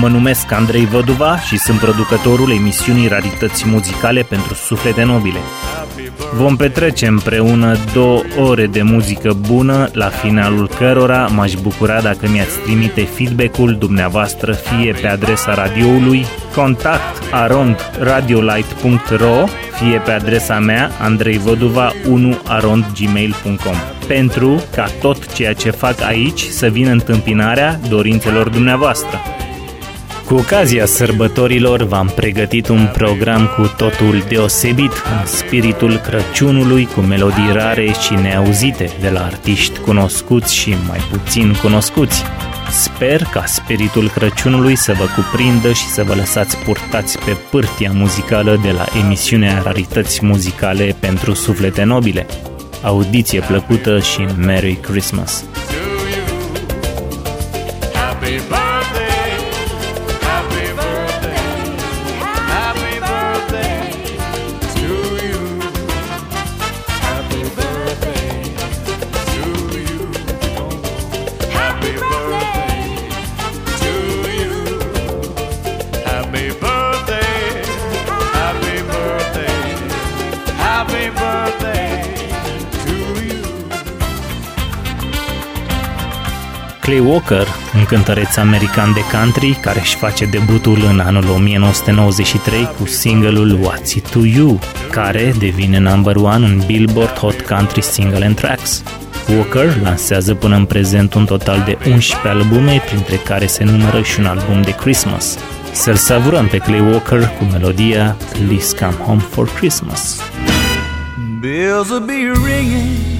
Mă numesc Andrei Văduva și sunt producătorul emisiunii Rarități Muzicale pentru Suflete Nobile. Vom petrece împreună două ore de muzică bună, la finalul cărora m-aș bucura dacă mi-ați trimite feedback-ul dumneavoastră fie pe adresa radioului contact arond radiolight.ro fie pe adresa mea andreivoduva1 arondgmail.com pentru ca tot ceea ce fac aici să vină întâmpinarea dorințelor dumneavoastră. Cu ocazia sărbătorilor v-am pregătit un program cu totul deosebit, în spiritul Crăciunului, cu melodii rare și neauzite de la artiști cunoscuți și mai puțin cunoscuți. Sper ca spiritul Crăciunului să vă cuprindă și să vă lăsați purtați pe pârtia muzicală de la emisiunea Rarități Muzicale pentru Suflete Nobile. Audiție plăcută și Merry Christmas! Clay Walker, un cântăreț american de country care își face debutul în anul 1993 cu singelul What's It To You, care devine number one în Billboard Hot Country Single and Tracks. Walker lansează până în prezent un total de 11 albume, printre care se numără și un album de Christmas. Să-l savurăm pe Clay Walker cu melodia Please Come Home for Christmas. Bells will be ringing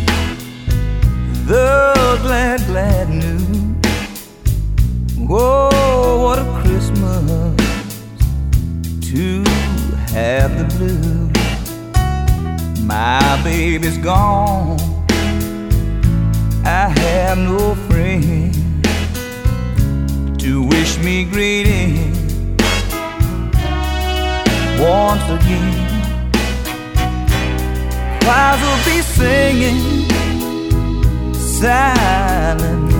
the glad, glad news Oh, what a Christmas to have the blues. My baby's gone. I have no friend to wish me greeting once again. Choirs will be singing silent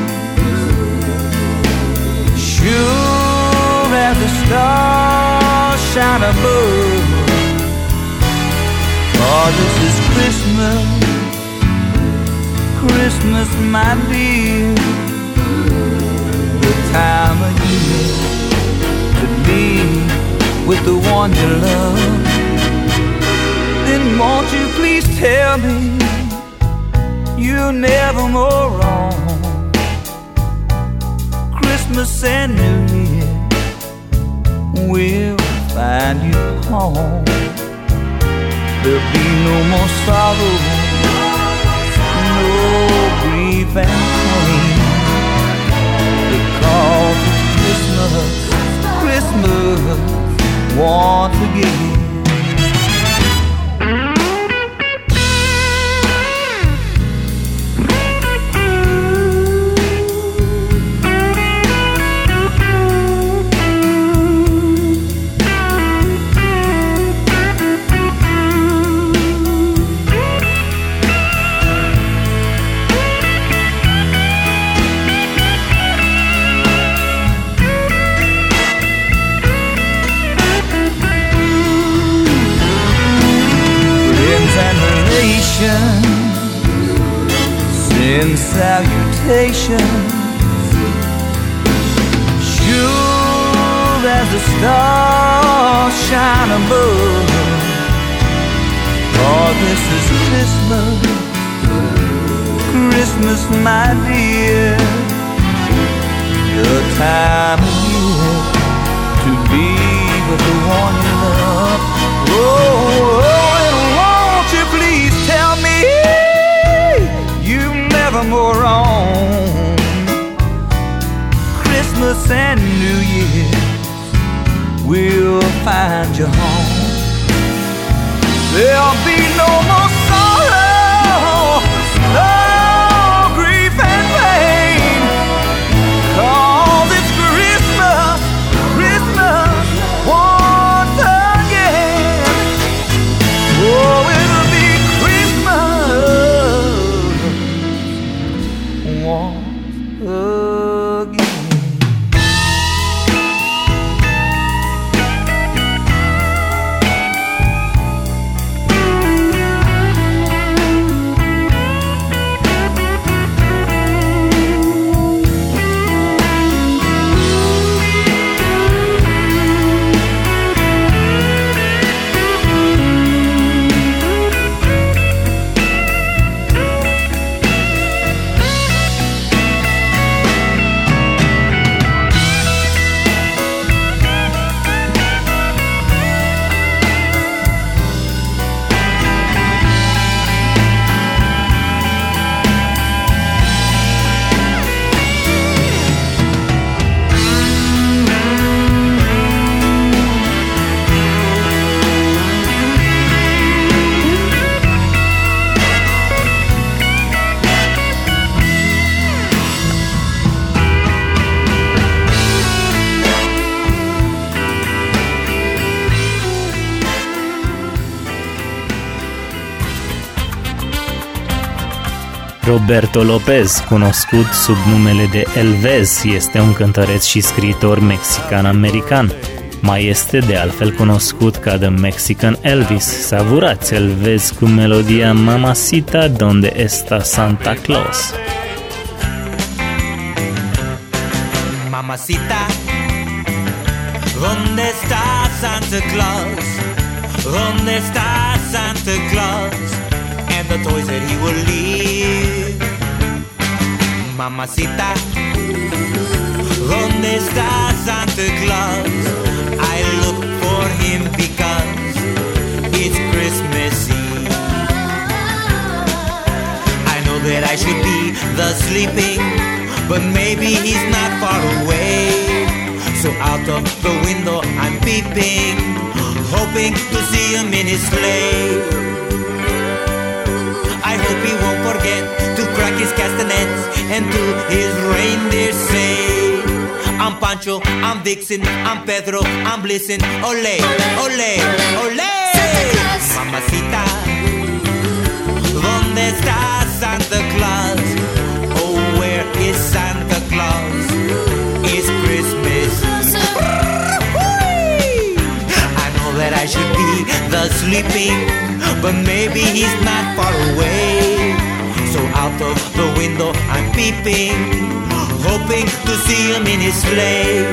Sure as the stars shine above. For this is Christmas, Christmas, my dear. The time of year to be with the one you love. Then won't you please tell me you're never more wrong? Christmas and New Year will find you home. There'll be no more sorrow, no grief and pain. Because it's Christmas, Christmas once again. Roberto Lopez, cunoscut sub numele de Elvez, este un cântăreț și scriitor mexican-american. Mai este de altfel cunoscut ca The Mexican Elvis. Savurați Elvez cu melodia Mamacita donde está Santa Claus. Mamacita, ¿dónde está Santa Claus? ¿Dónde está Santa Claus? And the toys that he will leave. Mamacita, ¿dónde está Santa Claus? I look for him because it's Christmas Eve. I know that I should be the sleeping, but maybe he's not far away. So out of the window I'm peeping, hoping to see him in his sleigh. His castanets and to his reindeer say, I'm Pancho, I'm Vixen, I'm Pedro, I'm Blitzen, ole, ole, ole. Mamacita, ¿dónde está Santa Claus? Oh, where is Santa Claus? It's Christmas. I know that I should be the sleeping, but maybe he's not far away. So out of the window I'm peeping, hoping to see him in his sleigh.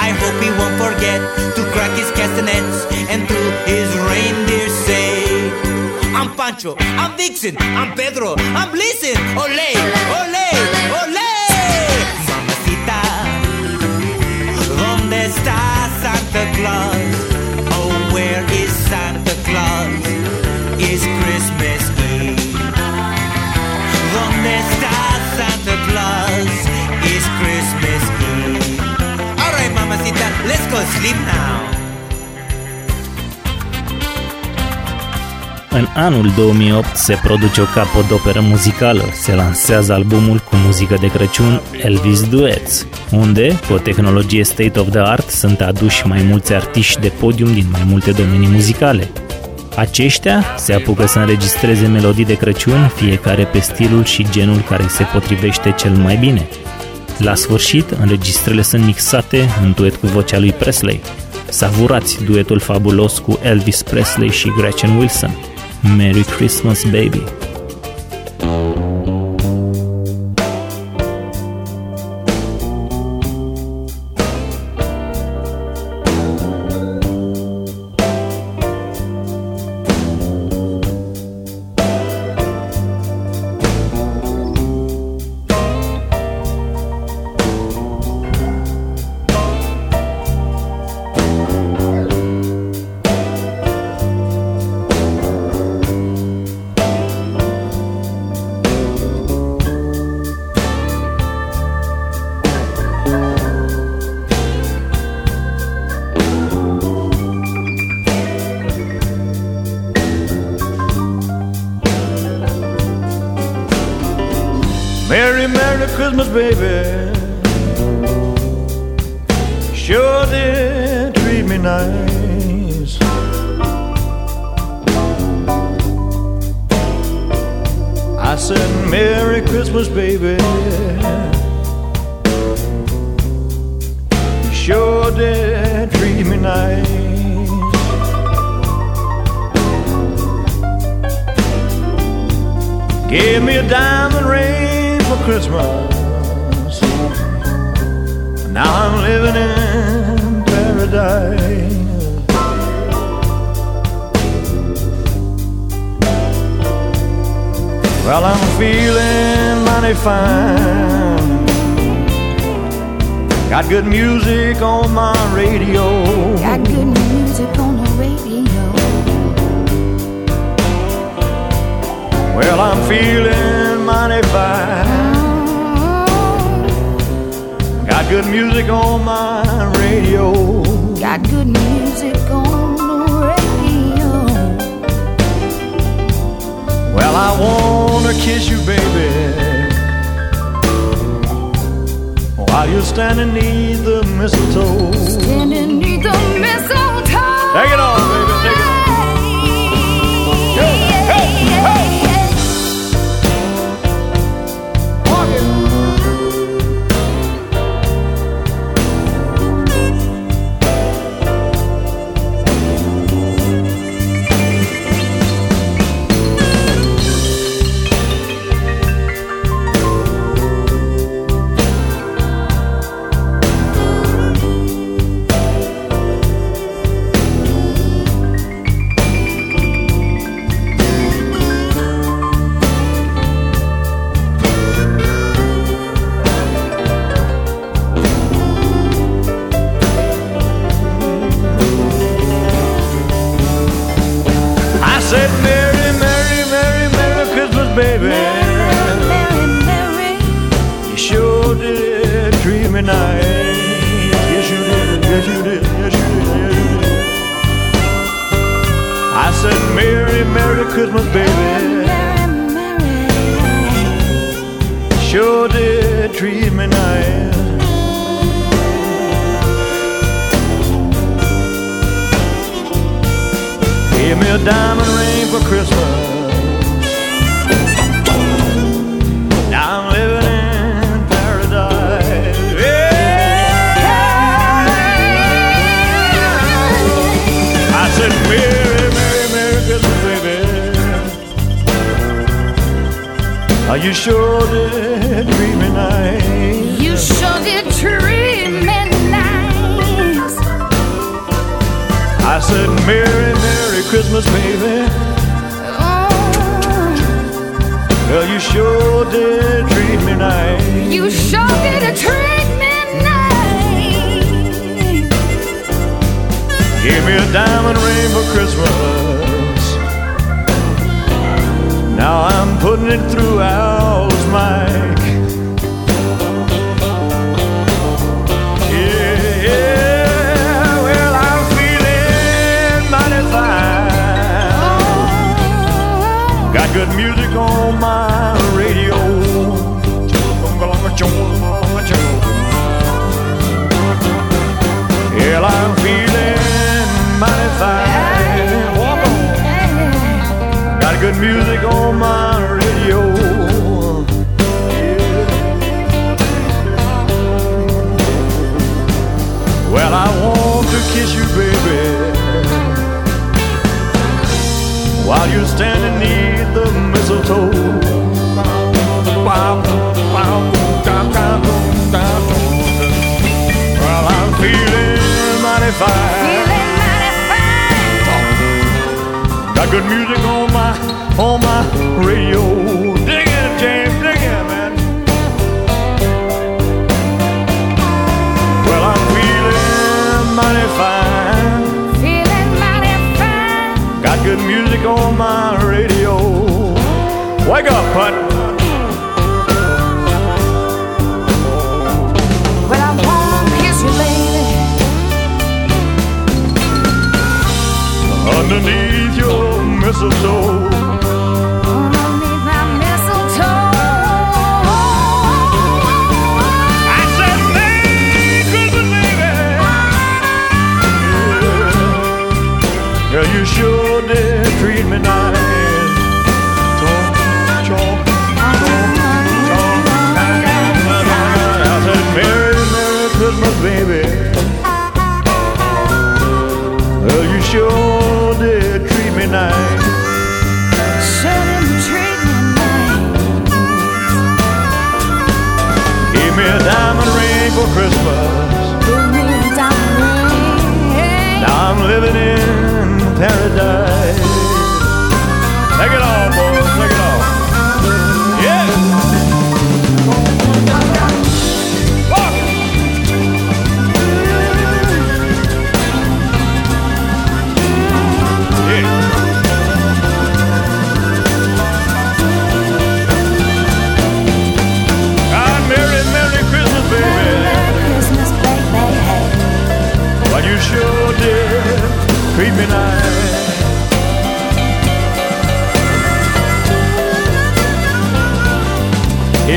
I hope he won't forget to crack his castanets and to his reindeer say, I'm Pancho, I'm Vixen, I'm Pedro, I'm Blitzen, ole, ole, ole. Mamacita, ¿dónde está Santa Claus? Oh, where is Santa Claus? It's Christmas. ¿Dónde está Santa Claus? It's Christmas Eve. All right, mamacita, let's go sleep now. În anul 2008 se produce o capodoperă muzicală, se lansează albumul cu muzică de Crăciun Elvis Duets, unde, cu o tehnologie state of the art, sunt aduși mai mulți artiști de podium din mai multe domenii muzicale. Aceștia se apucă să înregistreze melodii de Crăciun, fiecare pe stilul și genul care îi se potrivește cel mai bine. La sfârșit, înregistrările sunt mixate în duet cu vocea lui Presley. Savurați duetul fabulos cu Elvis Presley și Gretchen Wilson. Merry Christmas, baby!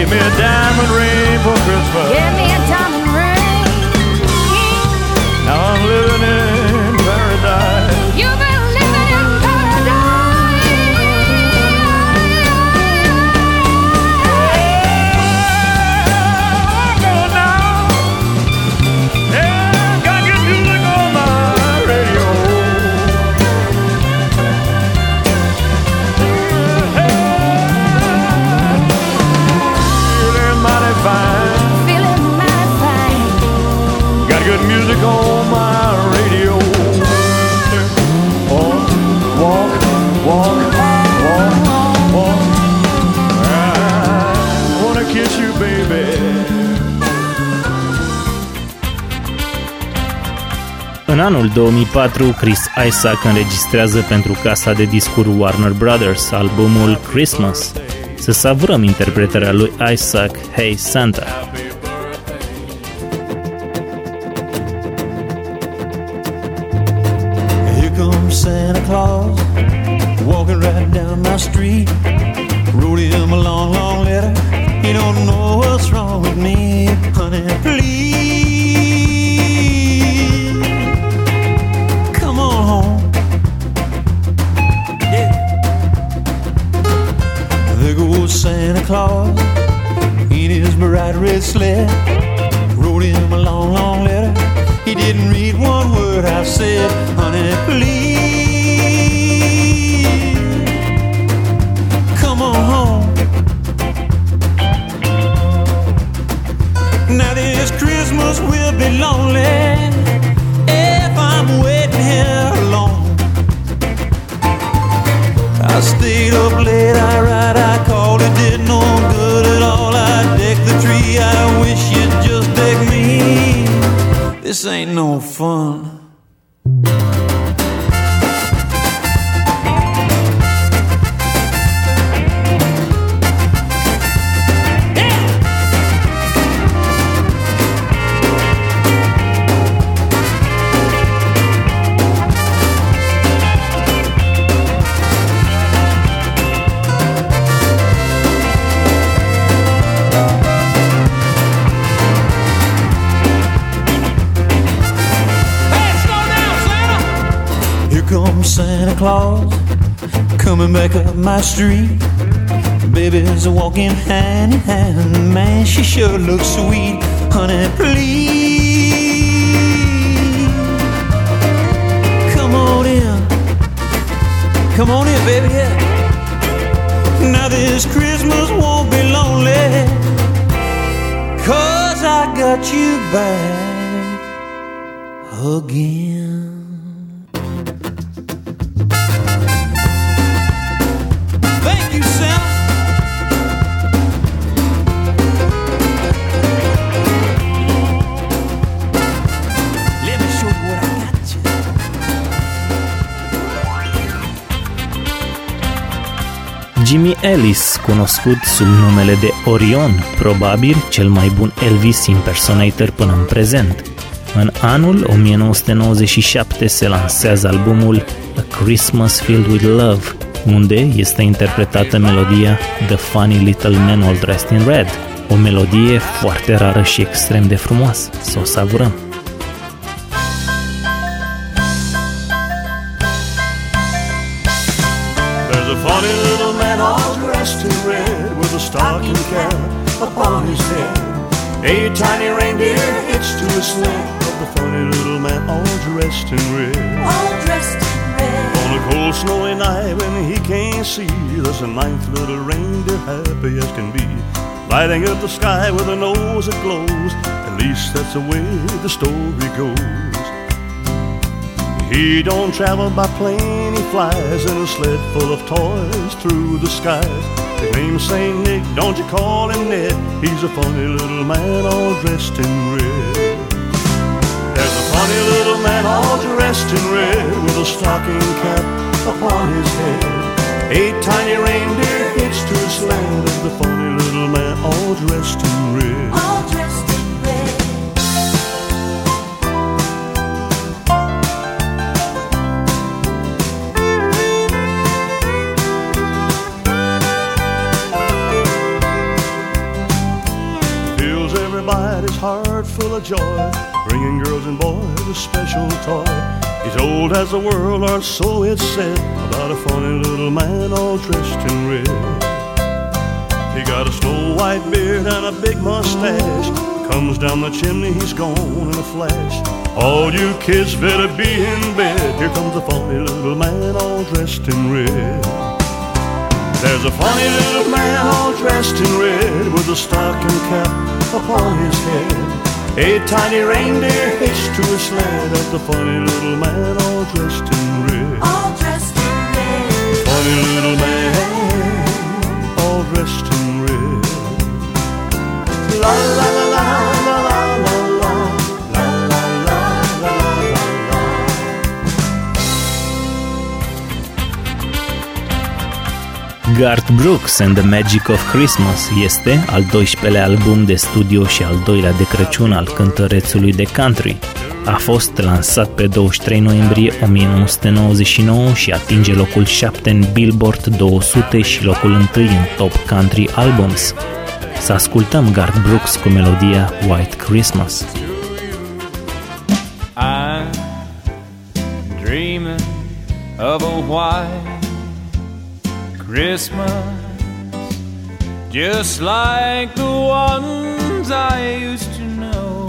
Me a anul 2004, Chris Isaac înregistrează pentru casa de discuri Warner Brothers albumul Christmas. Să savurăm interpretarea lui Isaac Hey Santa. Cunoscut sub numele de Orion, probabil cel mai bun Elvis impersonator până în prezent. În anul 1997 se lansează albumul A Christmas Filled with Love, unde este interpretată melodia The Funny Little Man All Dressed in Red, o melodie foarte rară și extrem de frumoasă. Să o savurăm! There's a funny little man all dressed in red with a stocking cap upon his head. A tiny reindeer hitched to a sled of the funny little man all dressed in red. All dressed in red. On a cold snowy night when he can't see, there's a ninth little reindeer happy as can be. lighting up the sky with a nose that glows. At least that's the way the story goes. He don't travel by plane, he flies in a sled full of toys through the skies. His name's Saint Nick, don't you call him Ned? He's a funny little man all dressed in red. There's a funny little man all dressed in red with a stocking cap upon his head. Eight tiny reindeer hitched to a sled of the funny little man all dressed in red. All dressed in red. Everybody's heart full of joy, bringing girls and boys a special toy. He's old as the world, or so it's said, about a funny little man all dressed in red. He got a snow white beard and a big mustache. Comes down the chimney, he's gone in a flash. All you kids better be in bed. Here comes a funny little man all dressed in red. There's a funny little man all dressed in red with a stocking cap upon his head. A tiny reindeer hitched to a sled of the funny little man all dressed in red. All dressed in red. Funny little man all dressed in red. La la la Garth Brooks and the Magic of Christmas este al 12-lea album de studio și al doilea de Crăciun al cântărețului de country. A fost lansat pe 23 noiembrie 1999 și atinge locul 7 în Billboard 200 și locul 1 în Top Country Albums. Să ascultăm Garth Brooks cu melodia White Christmas. I'm dreaming of a white Christmas, just like the ones I used to know,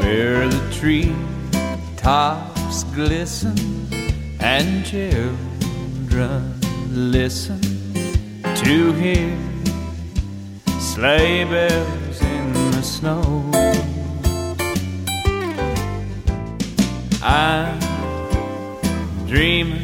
where the tree tops glisten and children listen to hear sleigh bells in the snow. I'm dreaming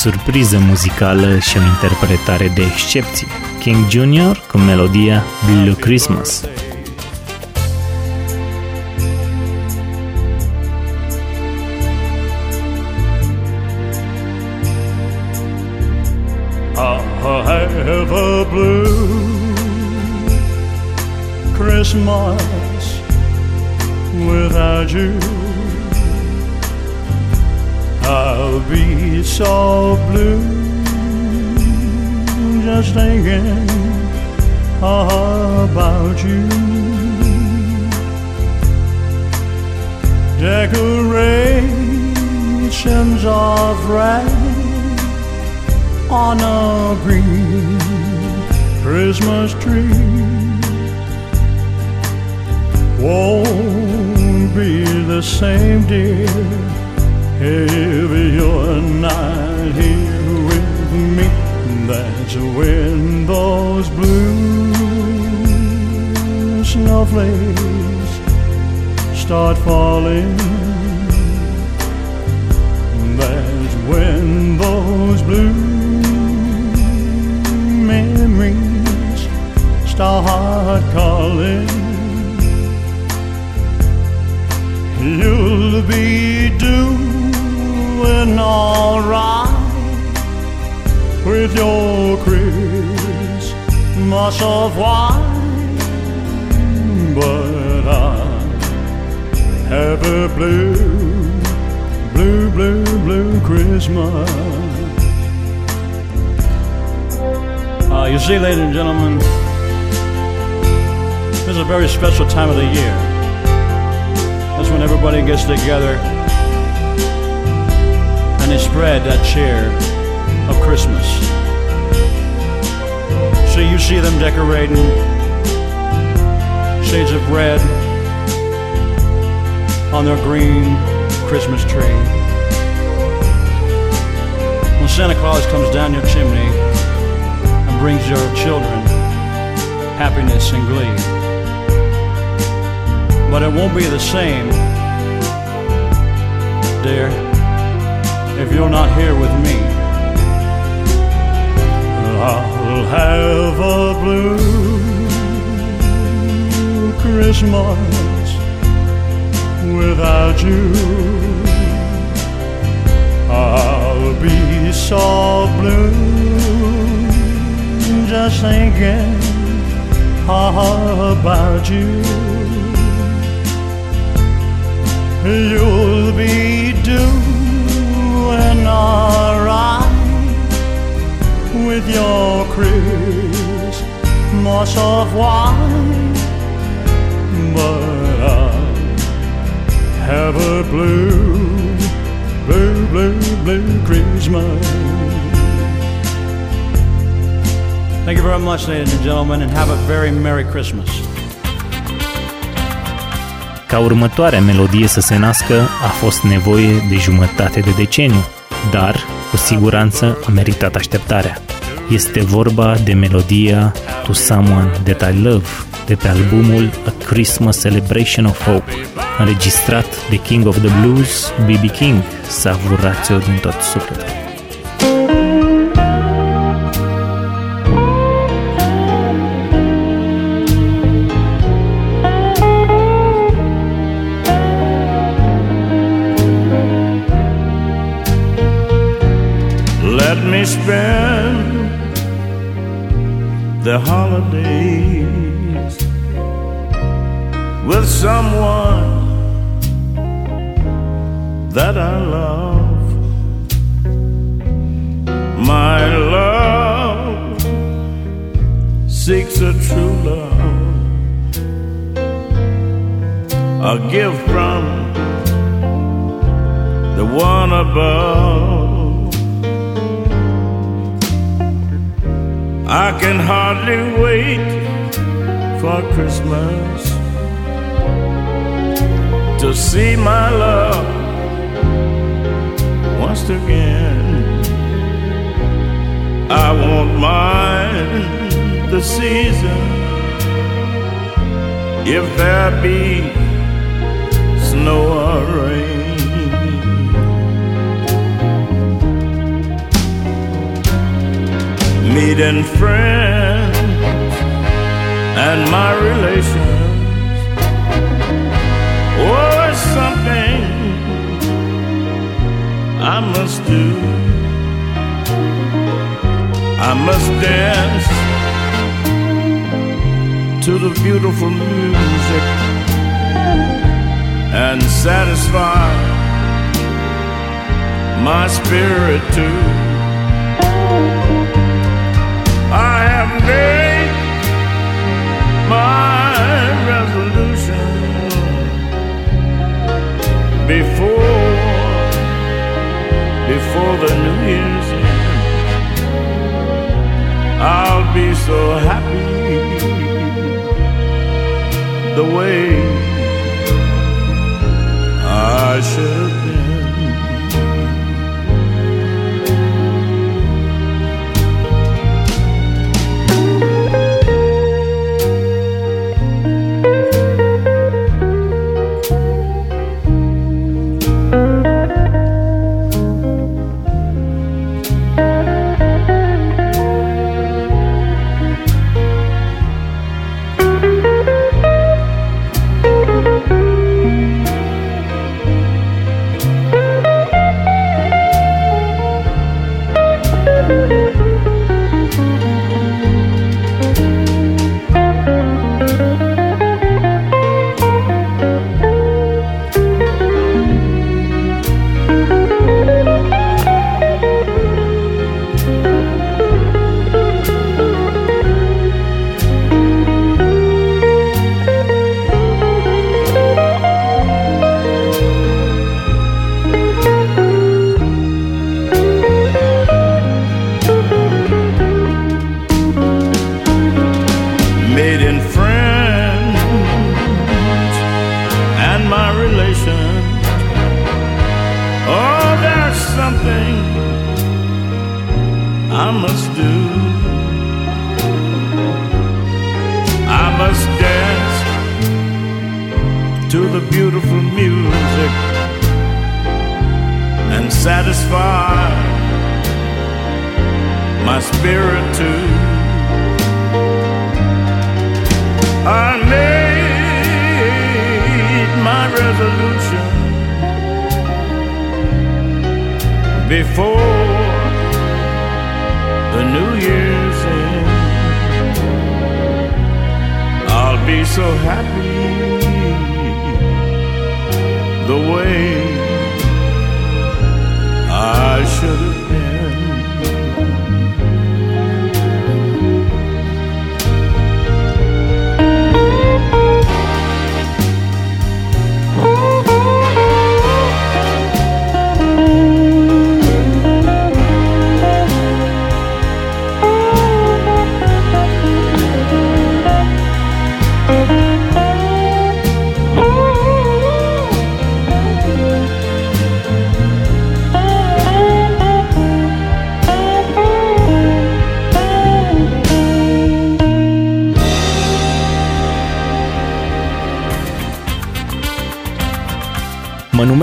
surpriză muzicală și o interpretare de excepție. King Jr. cu melodia Blue Christmas. thinking about you. You'll be doing alright with your Christmas of wine, but I have a blue, blue, blue, blue Christmas. Thank you very much, ladies and gentlemen, and have a very Merry Christmas. Ca următoarea melodie să se nască, a fost nevoie de jumătate de deceniu, dar, cu siguranță, a meritat așteptarea. Este vorba de melodia To Someone That I Love, de pe albumul A Christmas Celebration of Hope, înregistrat de King of the Blues, B.B. King, savurați-o din tot sufletul.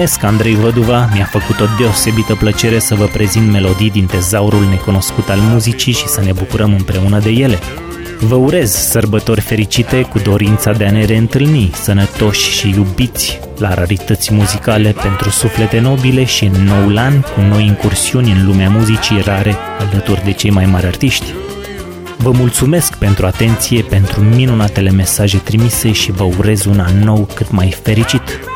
Mă numesc Andrei Văduva, mi-a făcut o deosebită plăcere să vă prezint melodii din tezaurul necunoscut al muzicii și să ne bucurăm împreună de ele. Vă urez sărbători fericite cu dorința de a ne reîntâlni, sănătoși și iubiți, la rarități muzicale pentru suflete nobile și în noul an cu noi incursiuni în lumea muzicii rare alături de cei mai mari artiști. Vă mulțumesc pentru atenție, pentru minunatele mesaje trimise și vă urez un an nou cât mai fericit.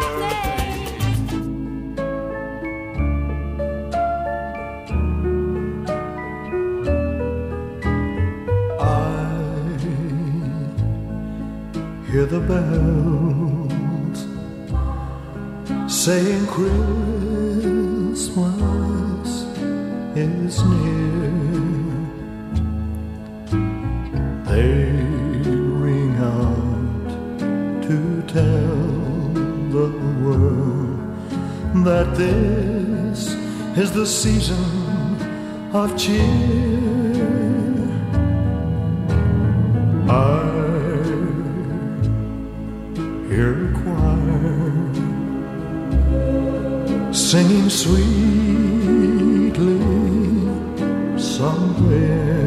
Of cheer. I hear a choir singing sweetly somewhere,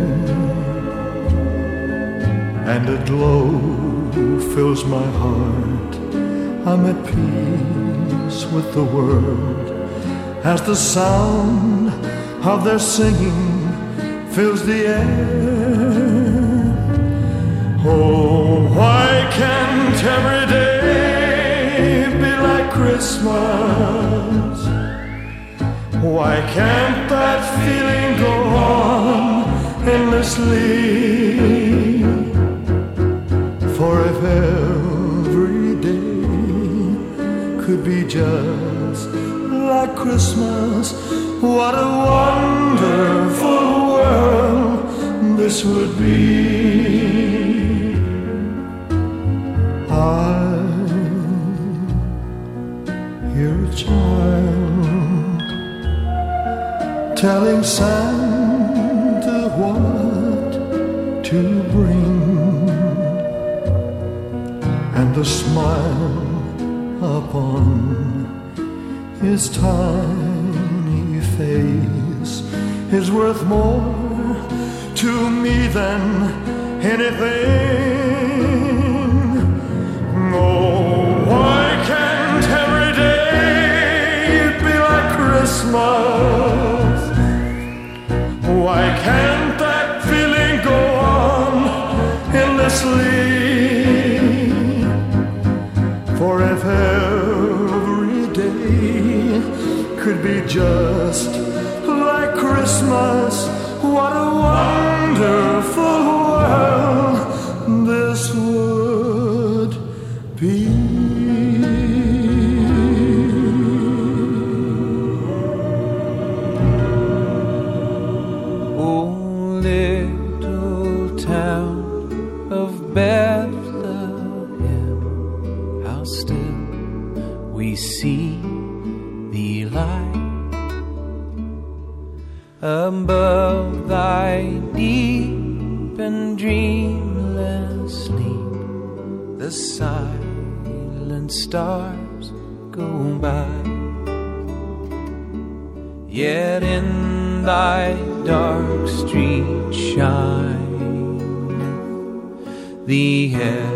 and a glow fills my heart. I'm at peace with the world as the sound their singing fills the air. Oh, why can't every day be like Christmas. Why can't that feeling go on endlessly? For if every day could be just like Christmas, this would be. I a child telling Santa what to bring, and the smile upon his tiny face is worth more to me than anything. Oh, why can't every day be like Christmas? Why can't that feeling go on endlessly? For if every day could be just wonderful the everlasting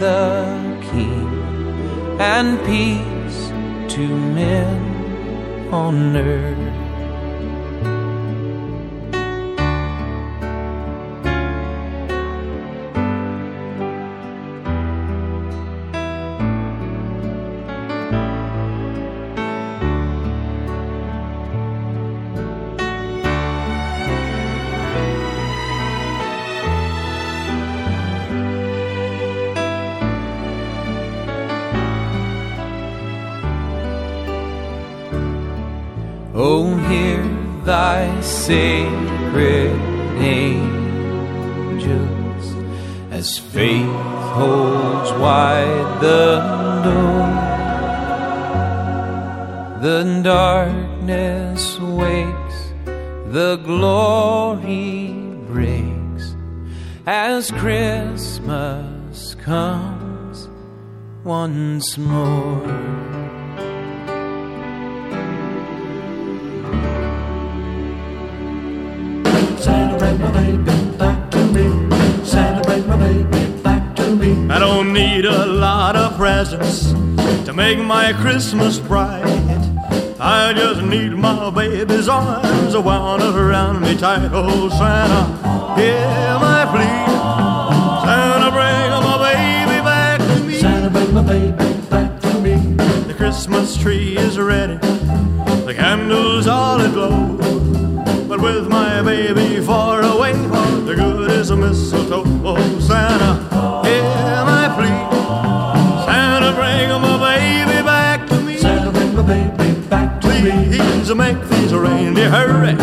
the King and peace to men on earth. Bring my baby back to me. Santa, bring my baby back to me. I don't need a lot of presents to make my Christmas bright. I just need my baby's arms wound around me tight. Oh, Santa, hear my plea. Santa, bring my baby back to me. Santa, bring my baby back to me. The Christmas tree is ready. The candles all aglow. With my baby far away, The good is a mistletoe. Oh, Santa, hear my plea. Santa, bring my baby back to me. Santa, bring my baby back to me. Please make these reindeer hurry.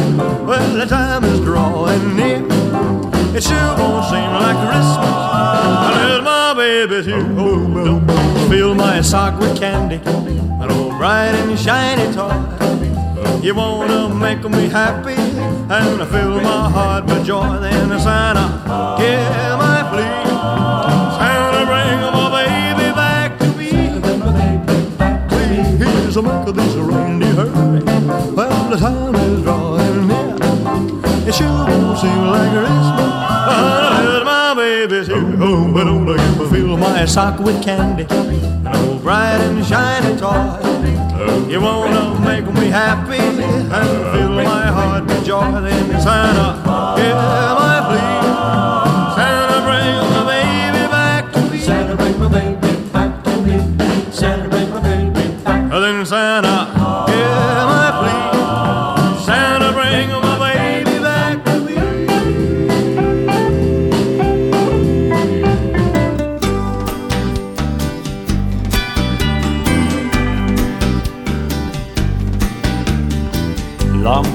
Well, the time is drawing near. It sure won't seem like Christmas unless my baby's here. Oh, don't fill my sock with candy, an old bright and shiny toy. You wanna make me happy and I fill my heart with joy. Then Santa, hear my plea. Santa, bring my baby back to me. Bring my baby back to me. Please make these reindeer hurry. Well, the time is drawing near. It sure won't seem like Christmas unless my baby's here. Oh, but don't me fill my sock with candy, an old bright and shiny toy. You wanna make me happy and fill my heart with joy. Then Santa, hear my plea.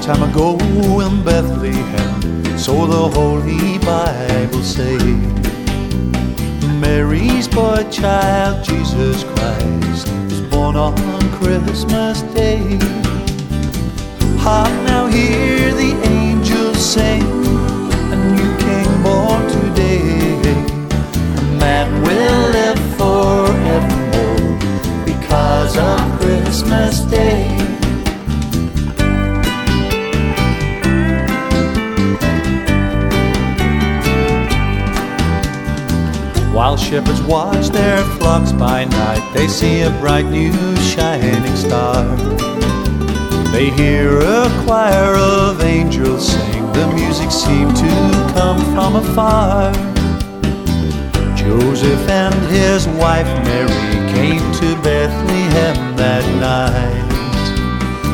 Time ago in Bethlehem, so the Holy Bible say. Mary's boy child, Jesus Christ, was born on Christmas Day. Hark now, hear the angels sing, a new king born today. A man will live forevermore because of Christmas Day. While shepherds watch their flocks by night, they see a bright new shining star. They hear a choir of angels sing, the music seemed to come from afar. Joseph and his wife Mary came to Bethlehem that night.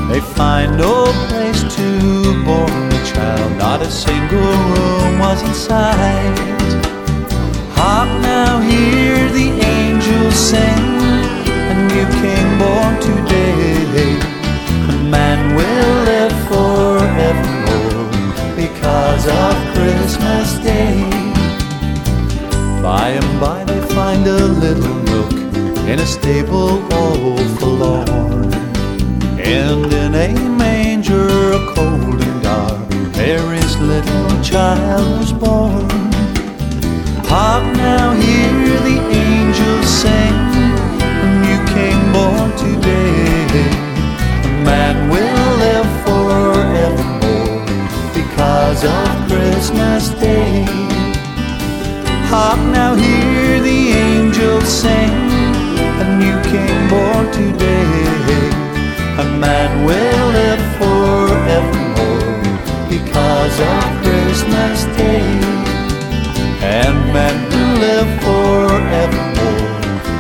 They find no place to born the child, not a single room was in sight. Hark now, hear the angels sing, a new king born today. A man will live forevermore because of Christmas Day. By and by they find a little nook in a stable all forlorn. And in a manger, cold and dark, Mary's little child was born. Hark now, hear the angels sing, a new king born today. A man will live forevermore because of Christmas Day. Hark now, hear the angels sing, a new king born today.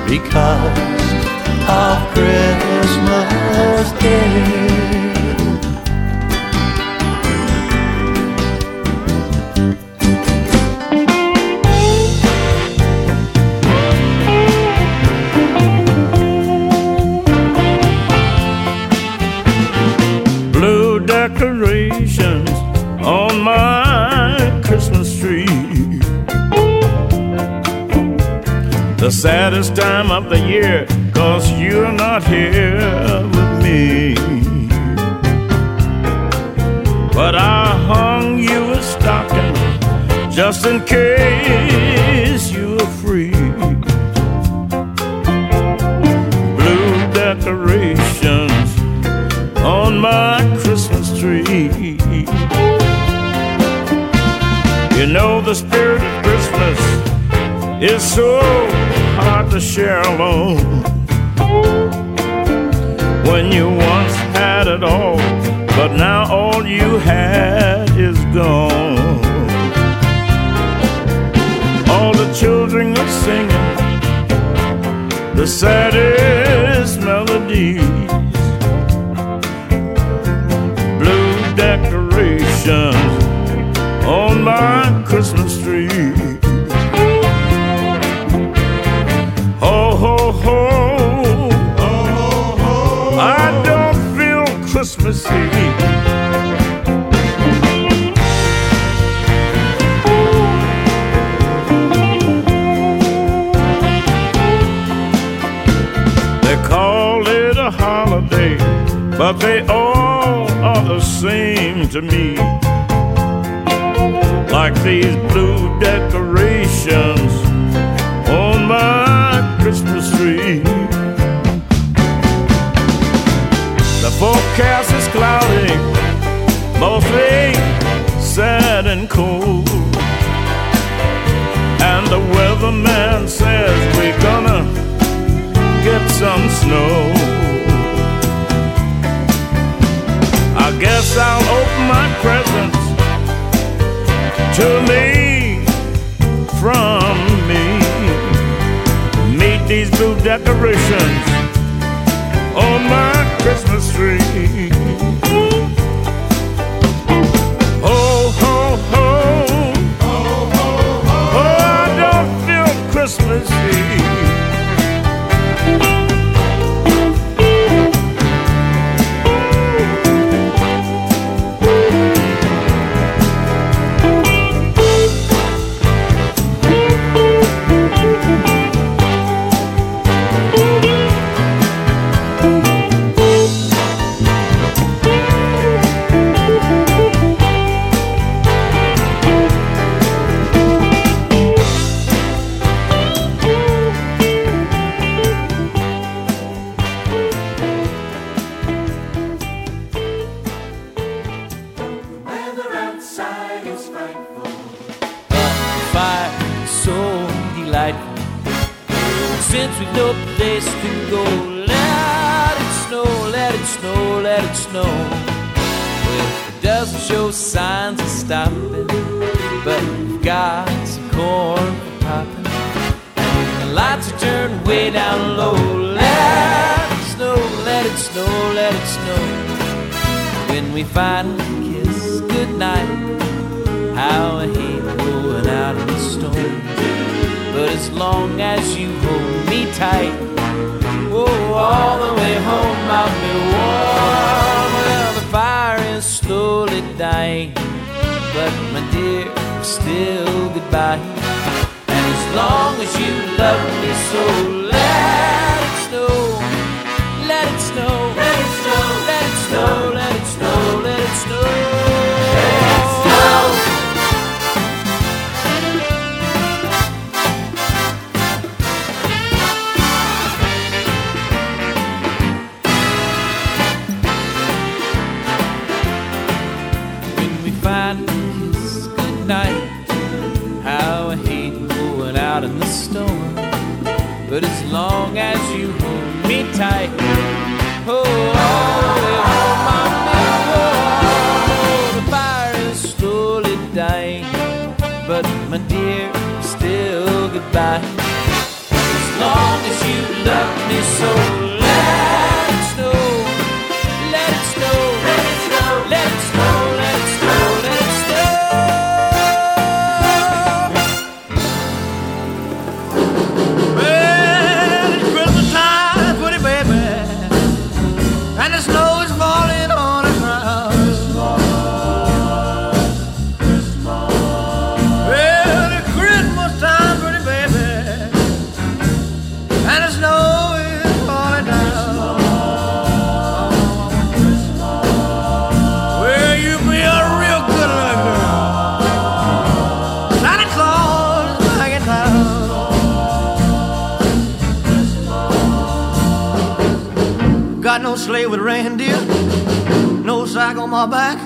Because of Christmas year, cause you're not here with me. But I hung you a stocking just in case you were free. Blue decorations on my Christmas tree. You know the spirit of Christmas is so to share alone. When you once had it all, but now all you had is gone. All the children are singing the saddest melodies. seem to me like these blue decorations on my Christmas tree. The forecast is cloudy, mostly sad and cold. And the weatherman says we're gonna get some snow. Guess I'll open my presents to me from me. Meet these blue decorations on my Christmas tree. Ho, ho, Oh, I don't feel tight. Oh, all the way home I'll be warm. Well, the fire is slowly dying, but my dear, still goodbye. And as long as you love me so. you love me so. back,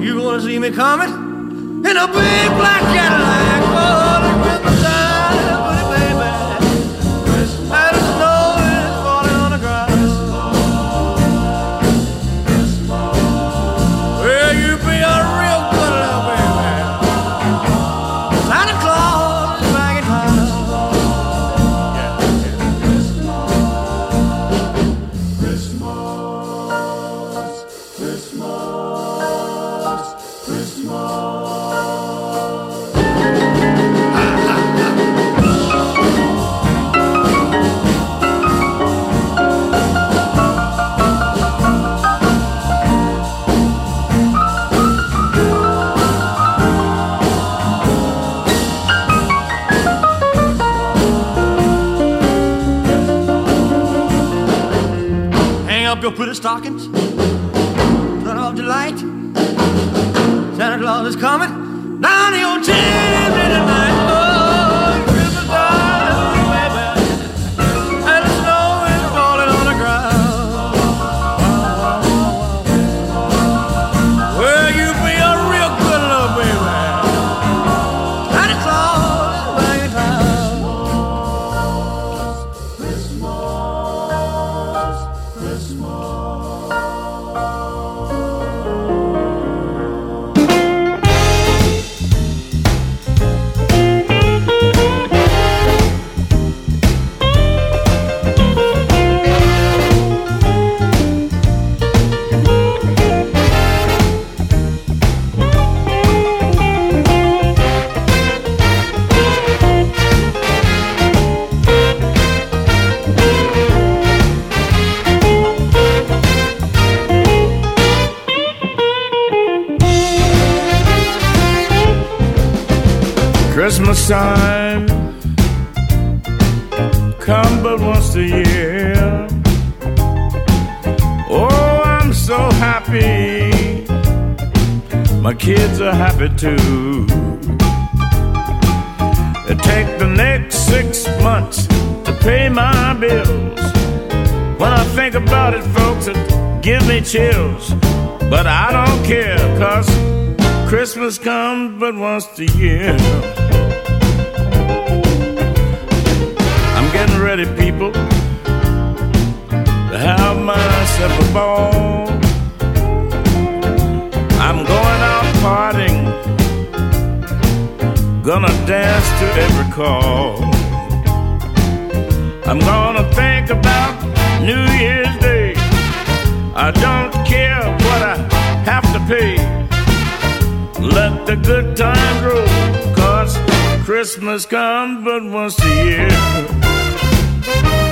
you're gonna see me coming? In a big black Cadillac, your pretty stockings. Son of delight. Santa Claus is coming time come but once a year. Oh, I'm so happy. My kids are happy too. It take the next six months to pay my bills. When I think about it, folks, it give me chills. But I don't care, cause Christmas comes but once a year. Getting ready, people, to have myself a ball. I'm going out partying, gonna dance to every call. I'm gonna think about New Year's Day. I don't care what I have to pay. Let the good times roll, cause Christmas comes but once a year. I'm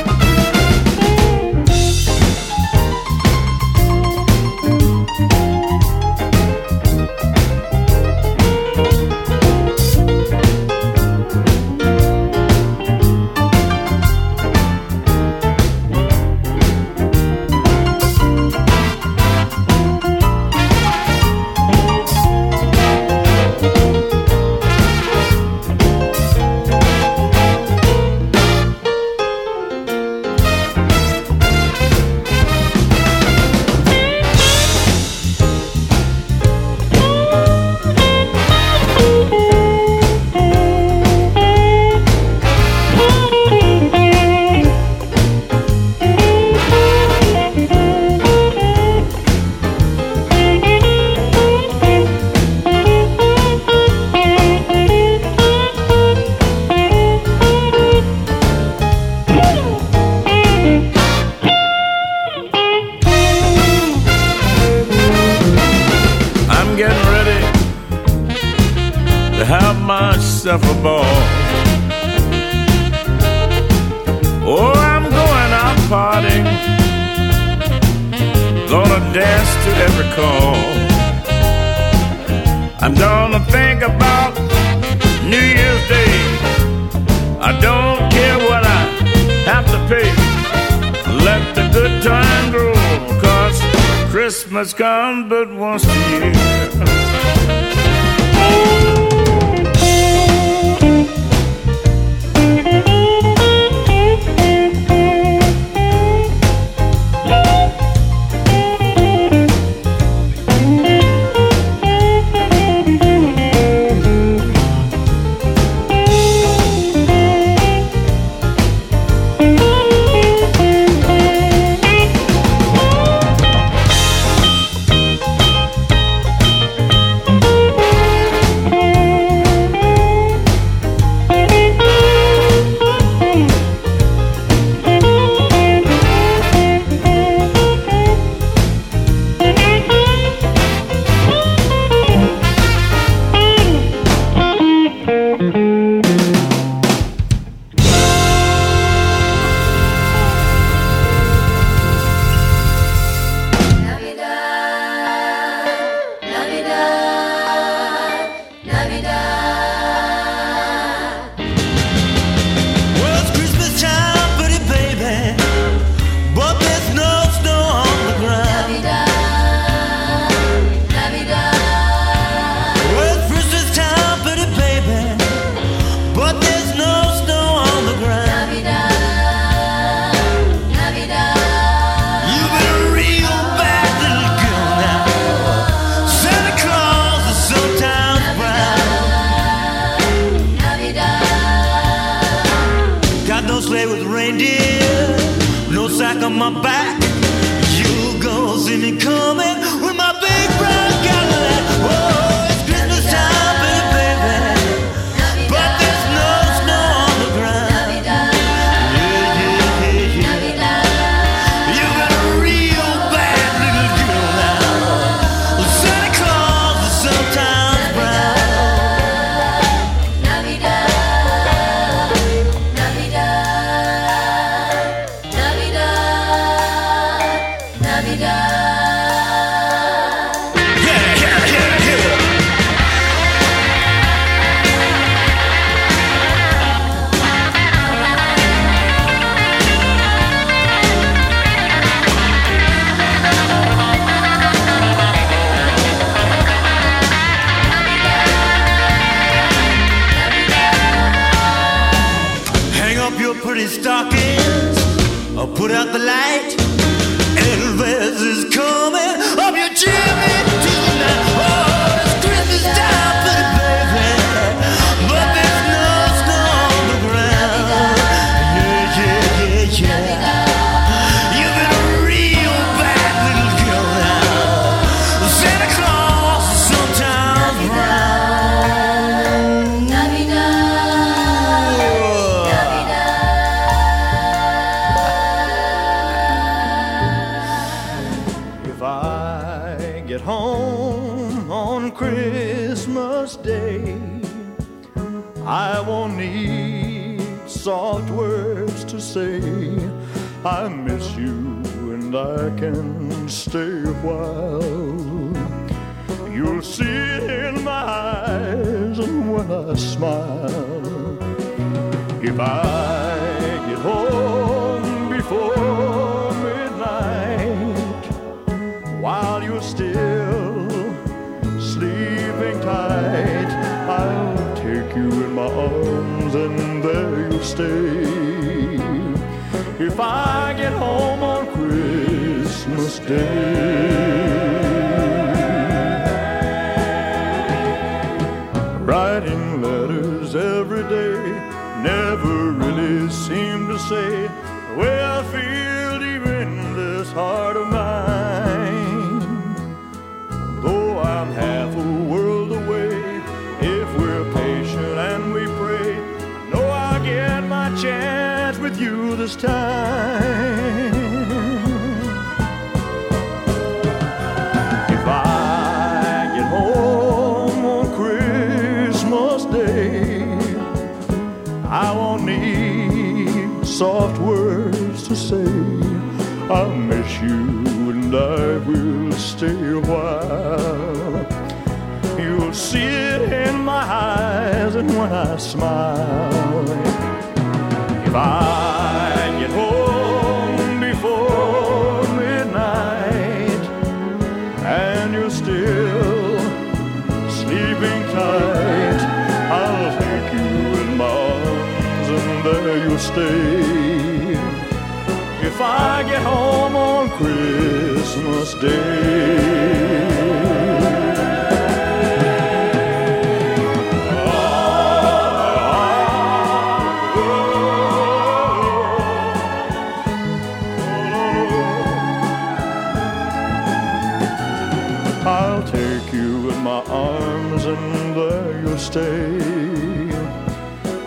there you'll stay.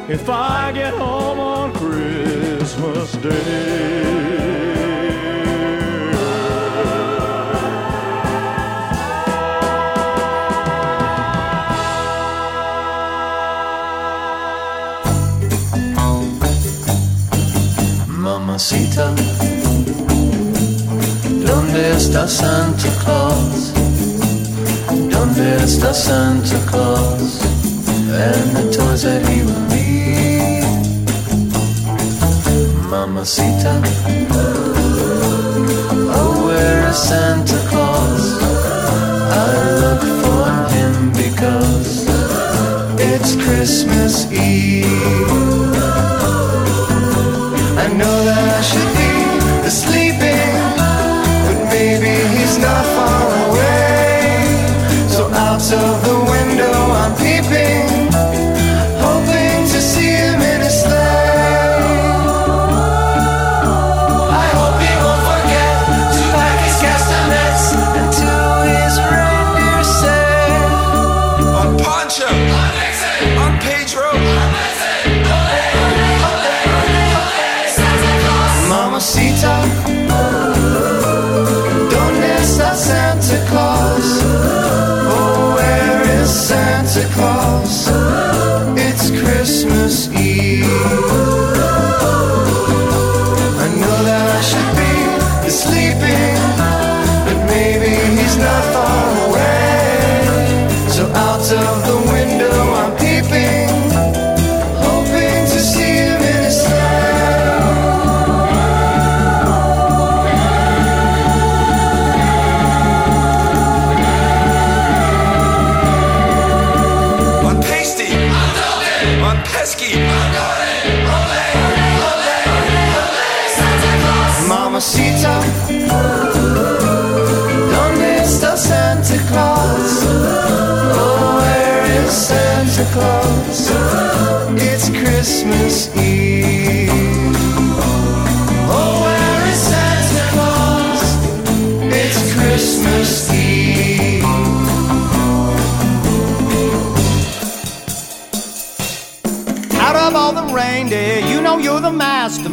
If I get home on Christmas Day. Mamacita, ¿dónde está Santa Claus? Mr. Santa Claus and the toys that he will need. Mamacita, oh, where is Santa Claus? I look for him because it's Christmas Eve. I know that I should of the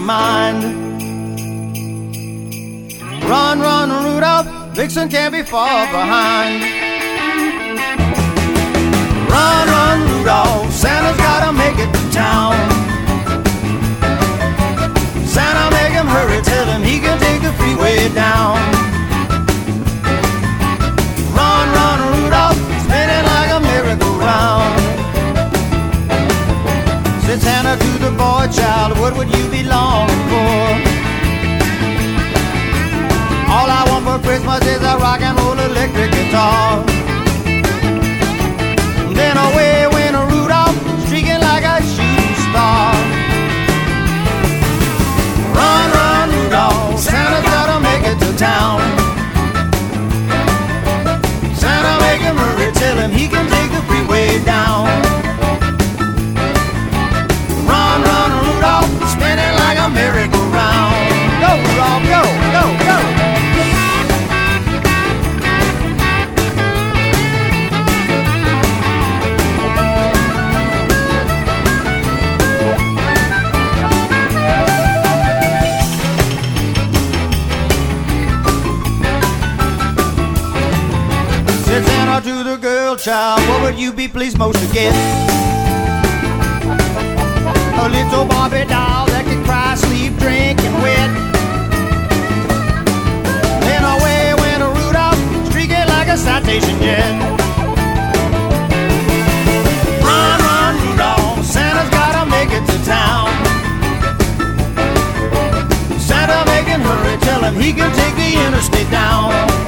mastermind. Run, run, Rudolph, Vixen can't be far behind. Run, run, Rudolph, Santa's gotta make it to town. Santa, make him hurry, tell him he can take the freeway down. Boy child, what would you be longing for? All I want for Christmas is a rock and roll electric guitar. Then away went a Rudolph, streaking like a shooting star. Run, run, Rudolph, Santa's gotta make it to town. Santa make him hurry, tell him he can take the freeway down. Child, what would you be pleased most to get? A little Barbie doll that can cry, sleep, drink, and wet. Then away went a Rudolph, streaking like a citation jet. Run, run, Rudolph, Santa's gotta make it to town. Santa him hurry, tell him he can take the interstate down.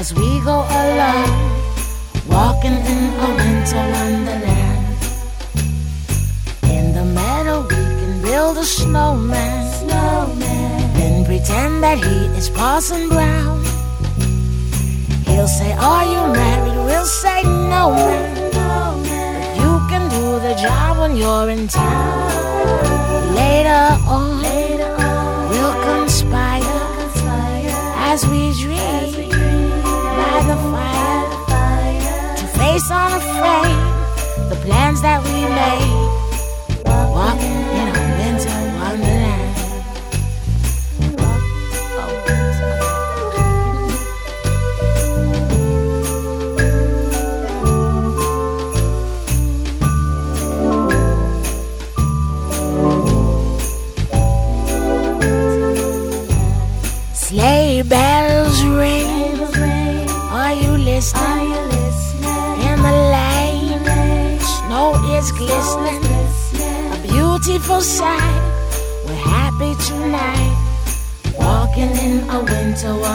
as we go along, walking in a winter wonderland. In the meadow, we can build a snowman, then pretend that he is Parson Brown. He'll say, Are you married? We'll say, No, man. But you can do the job when you're in town. Later on, we'll conspire as we dream to face unafraid the plans that we made.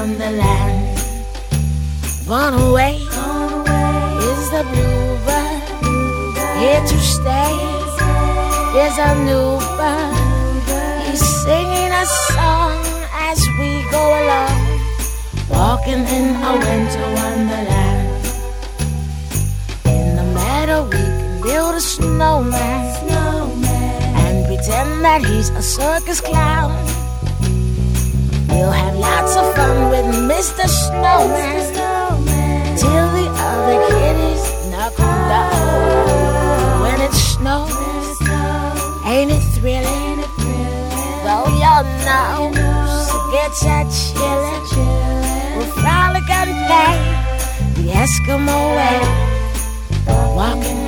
Winter wonderland. Gone away is the bluebird, here to stay is a new bird. He's singing a song as we go along, walking in a winter wonderland. In the meadow, we can build a snowman, and pretend that he's a circus clown. Lots of fun with Mr. Snowman till the other kiddies knock on the. When it snows, ain't it thrilling? Though your nose gets a chillin', we'll frolic and play the Eskimo way, walking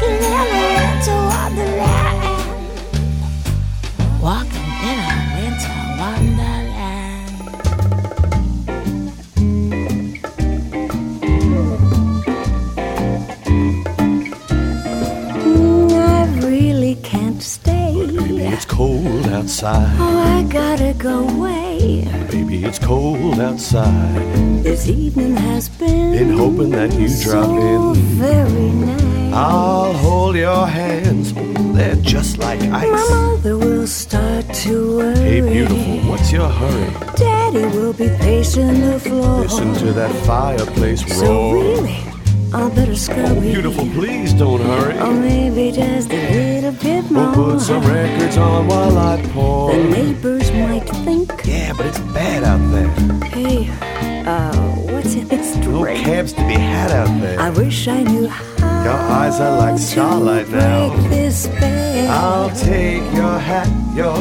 walking in a winter wonderland, walking in a winter wonderland. I really can't stay. Baby, it's cold outside. Oh, I gotta go away. Baby, it's cold outside. This evening has been Been hoping that you drop so in. very nice. I'll hold your hands. They're just like ice. My mother will start to worry. Hey, beautiful, what's your hurry? Daddy will be pacing the floor. Listen to that fireplace So roar. really, I better Oh, beautiful, please don't hurry. Or maybe just a little bit more. We'll put some records on while I pour. The neighbors might think, Yeah, but it's bad out there. hey, uh, what's in this No drink? cabs to be had out there. I wish I knew how. Your eyes are like starlight now. break this spell. I'll take your hat, your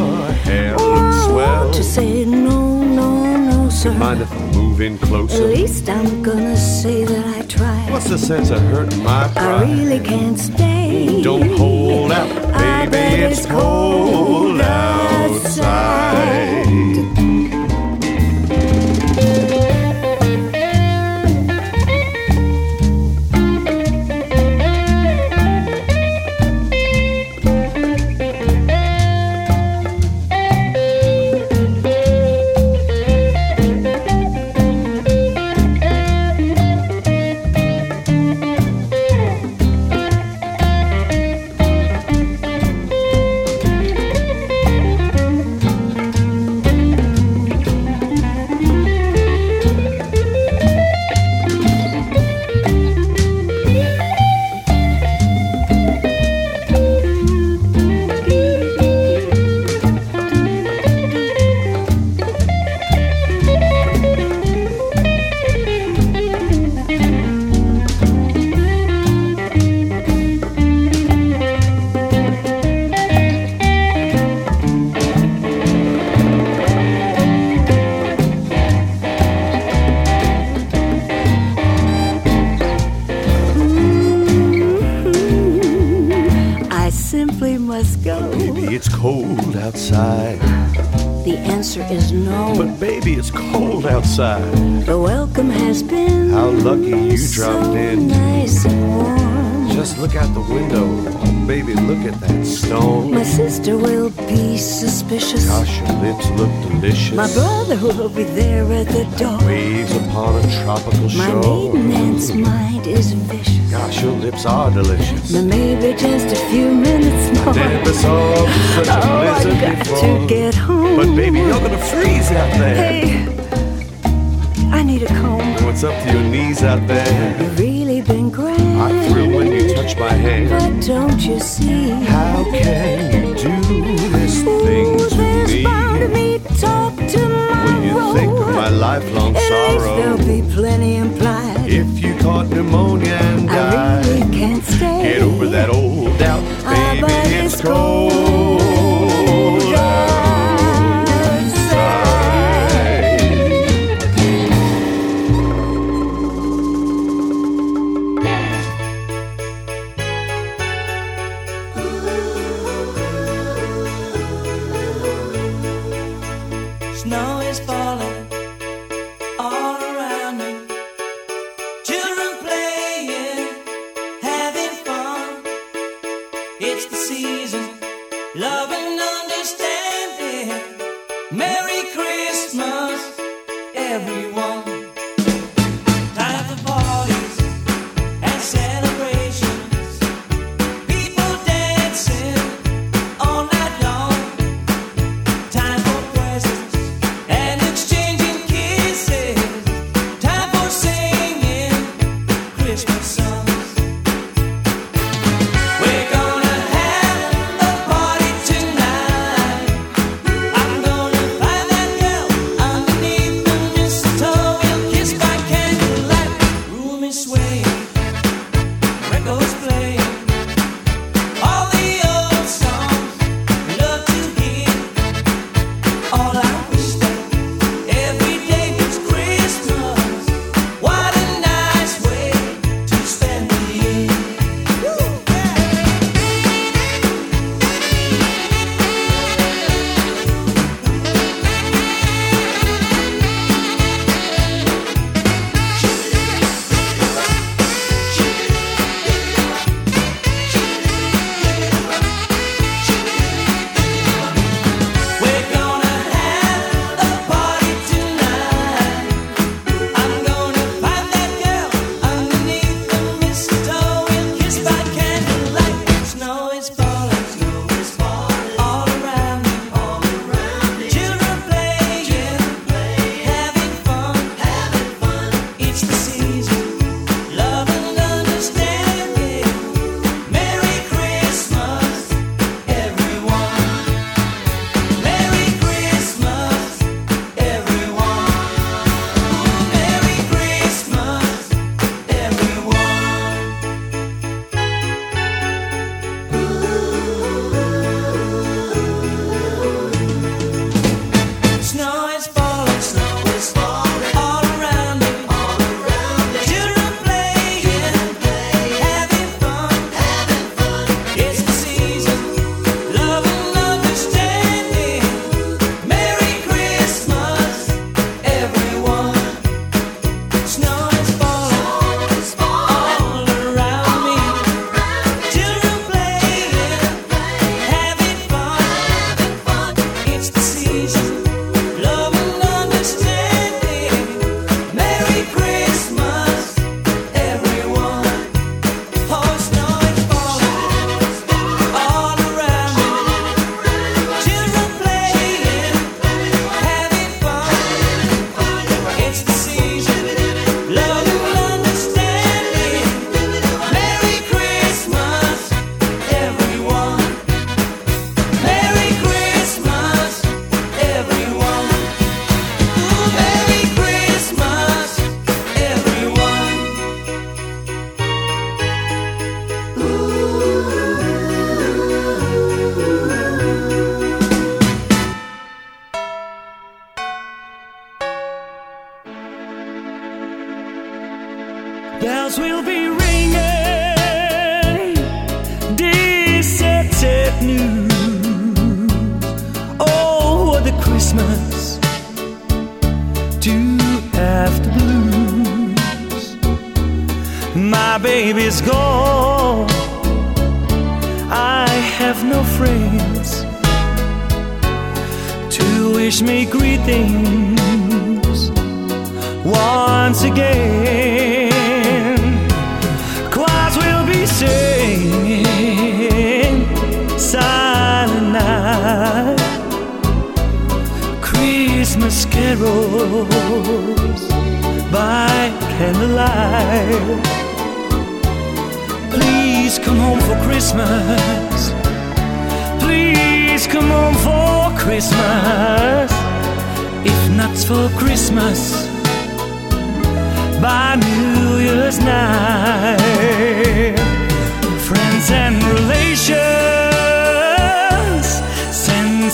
hair Oh, looks swell. to say no, no, no, sir. Mind if I move in closer? At least I'm gonna say that I tried. What's the sense of hurting my pride? I really can't stay. Don't hold out, baby, it's cold outside. Look delicious. My brother will be there at the door. Waves upon a tropical My shore. maiden aunt's mind is vicious. Gosh, your lips are delicious. Maybe just a few minutes more. Never saw such a Oh, I blizzard got before. to get home. But baby, you're gonna freeze out there. Hey, I need a comb. What's up to your knees out there? You've really been grand. I thrill when you touch my hand. But don't you see? How can you do lifelong At least there'll be plenty implied. If you caught pneumonia and died, I really can't stay. get over that old doubt, Ah, baby. It's cold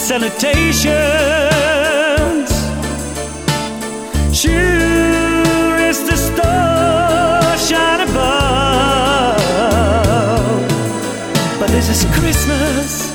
salutations. Sure is the starshine above, but this is Christmas.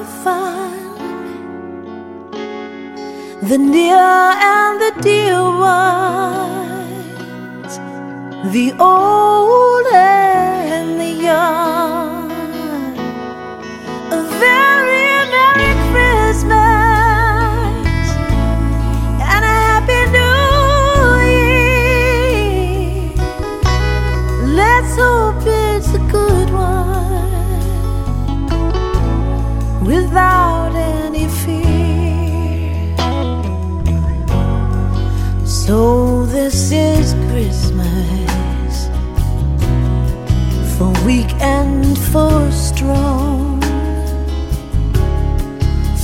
the near and the dear ones, the old and the young. A very Merry Christmas So this is Christmas for weak and for strong,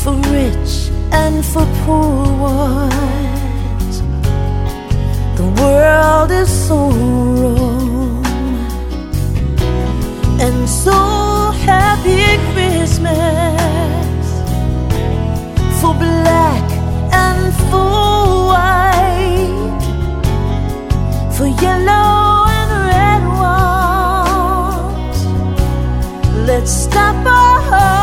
for rich and for poor ones. The world is so wrong, and so happy Christmas for black yellow and red ones. Let's stop our hearts.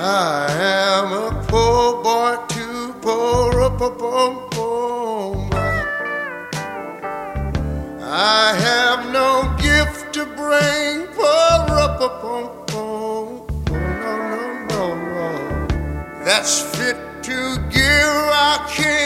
I am a poor boy, too poor, up a poor, poor I have no gift to bring, poor, up a poor, poor. No, no, no, no. That's fit to give. I can't.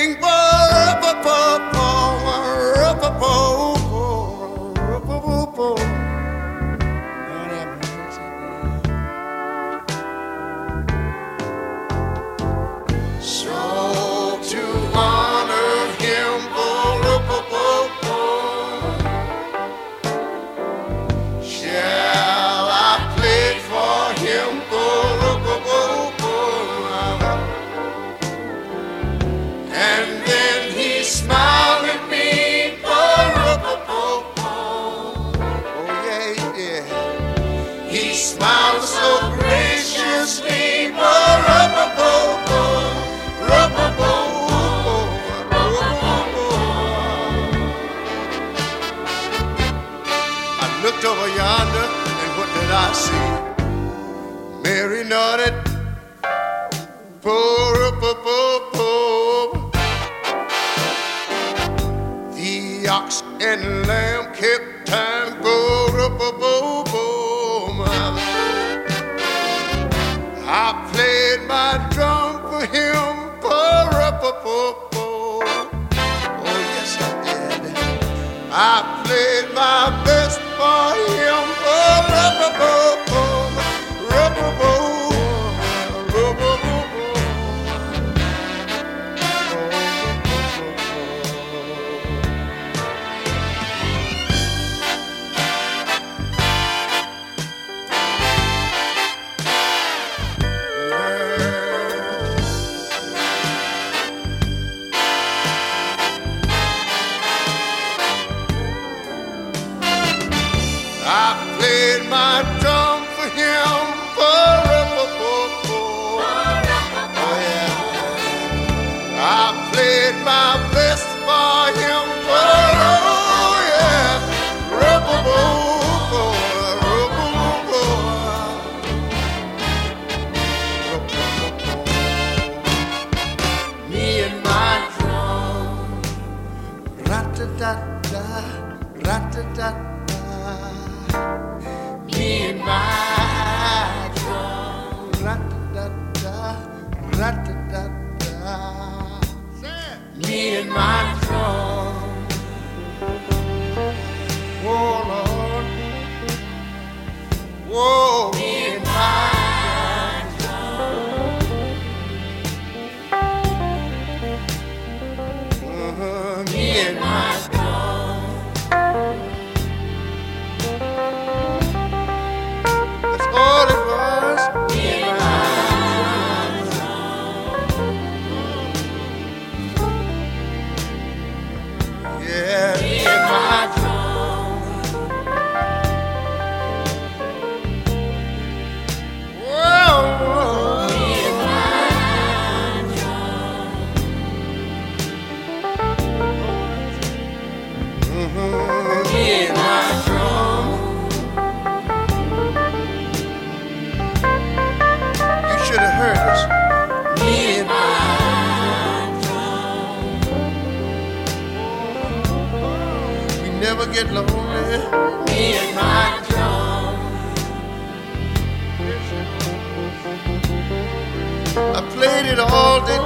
exalted.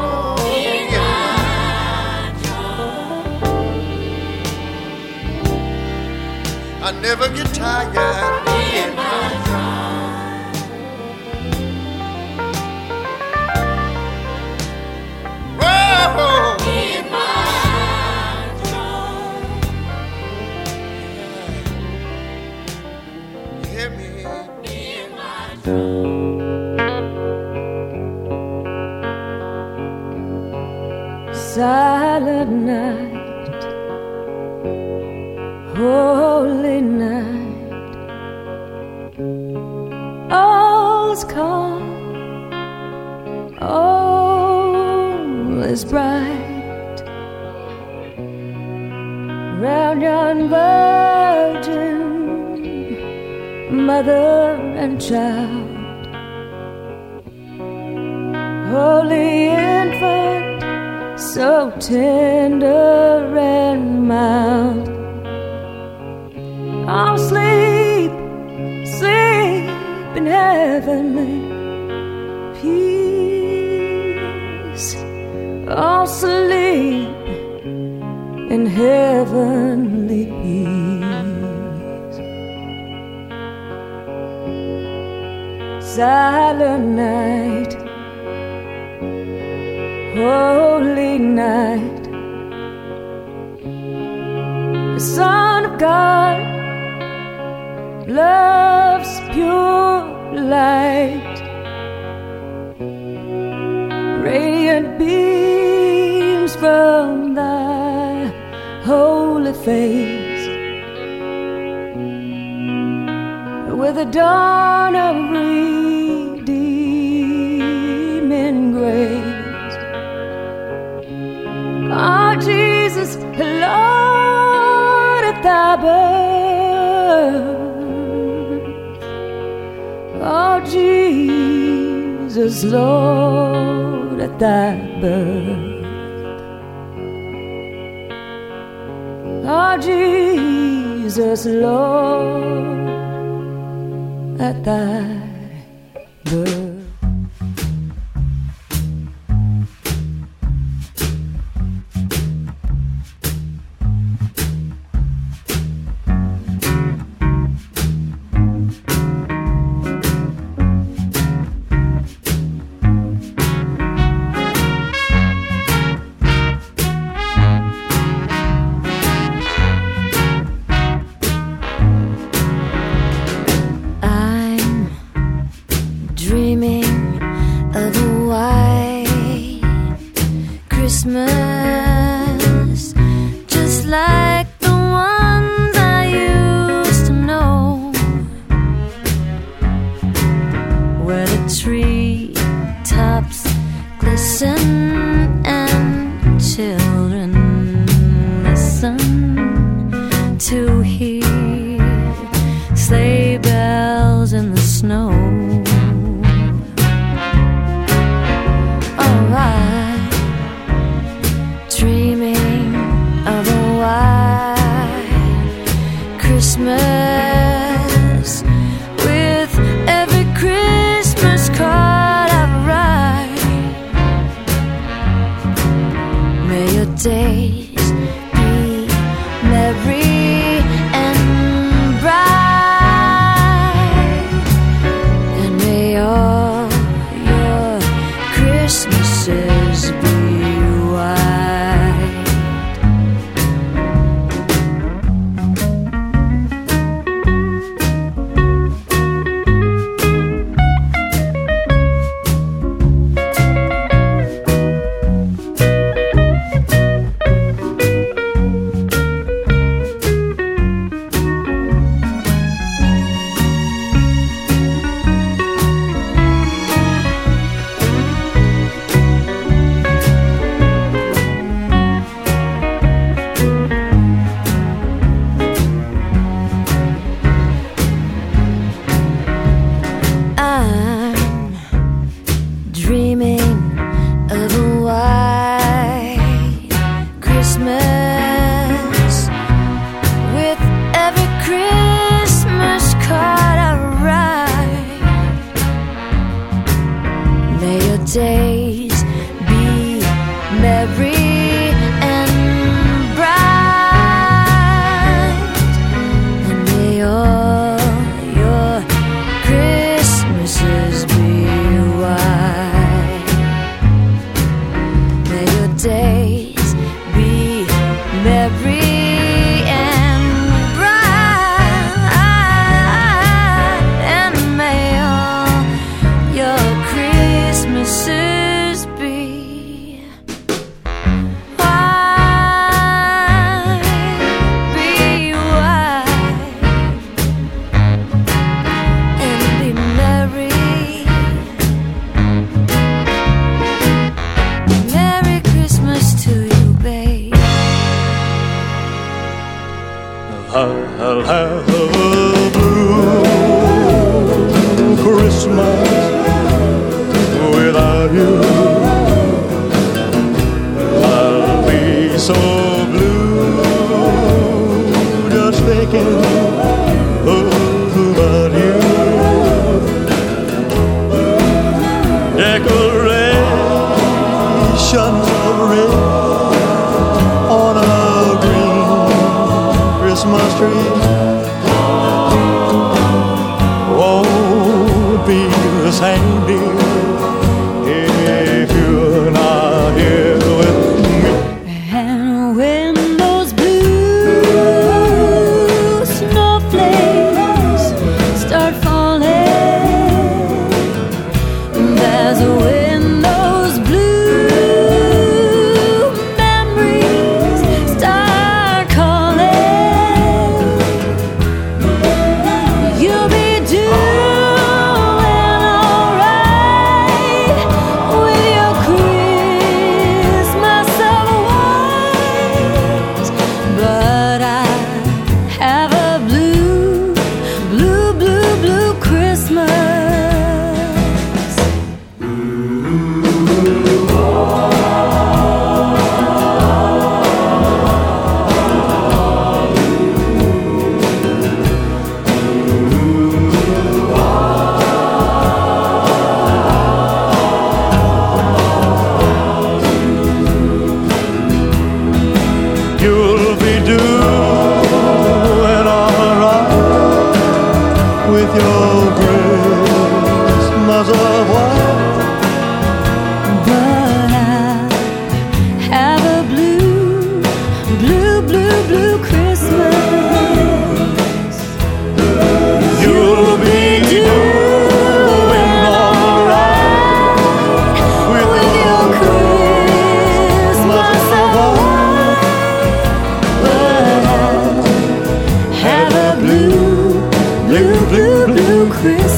I never get tired. Silent night, holy night, all is calm, all is bright. Round yon virgin, mother and child, so tender and mild. I'll sleep, sleep in heavenly peace. I'll sleep in heavenly peace. Silent night holy night. The Son of God, love's pure light, radiant beams from thy holy face. With the dawn of Birth. Oh, Jesus, Lord, at thy birth. Oh, Jesus, Lord, at thy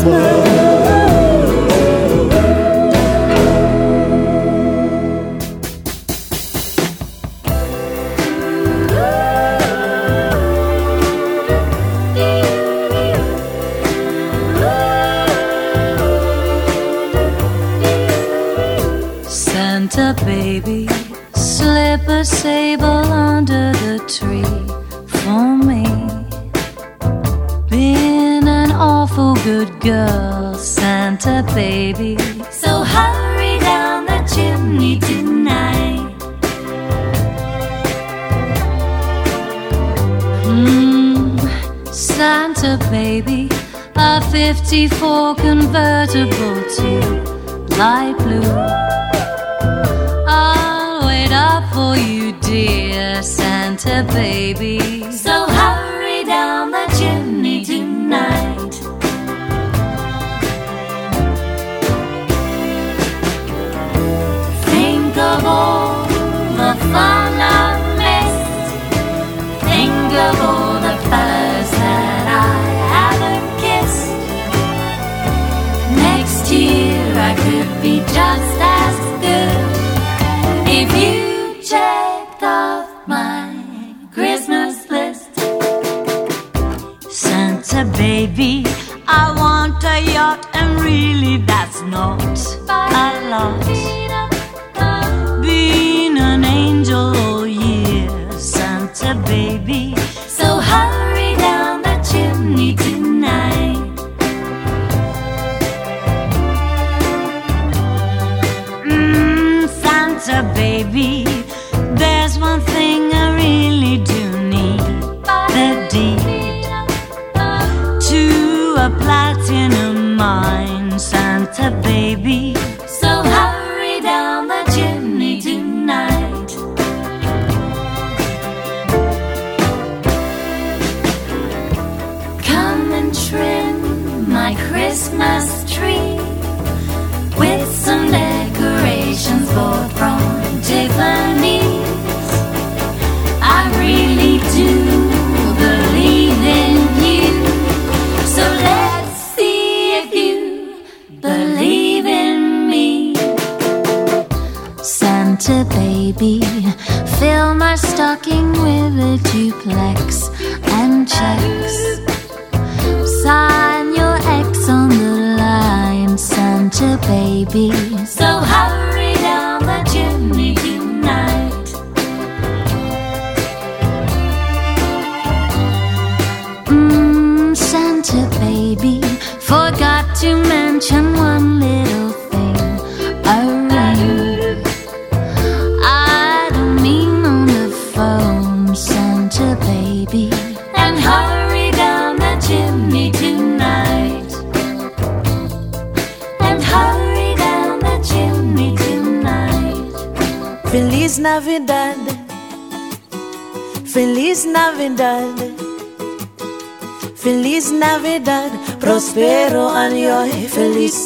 Christmas.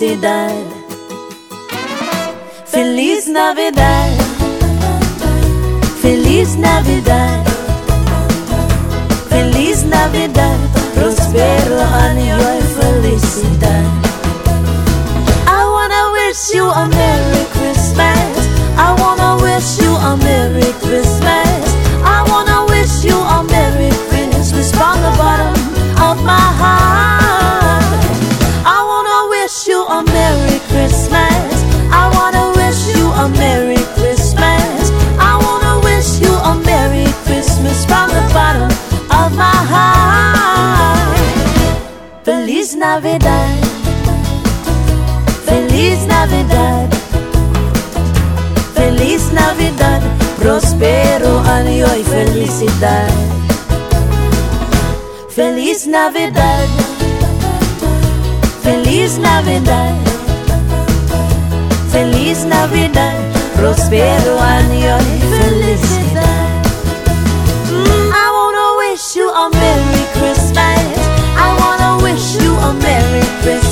felicidade felicidade. Feliz Navidad, Feliz Navidad, Feliz Navidad, prospero año y felicidad. Mm, I wanna wish you a Merry Christmas. I wanna wish you a Merry Christmas.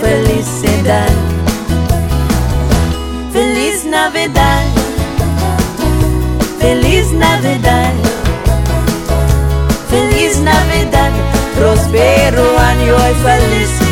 felicidad. Feliz Navidad, feliz Navidad, feliz Navidad, prospero año y feliz.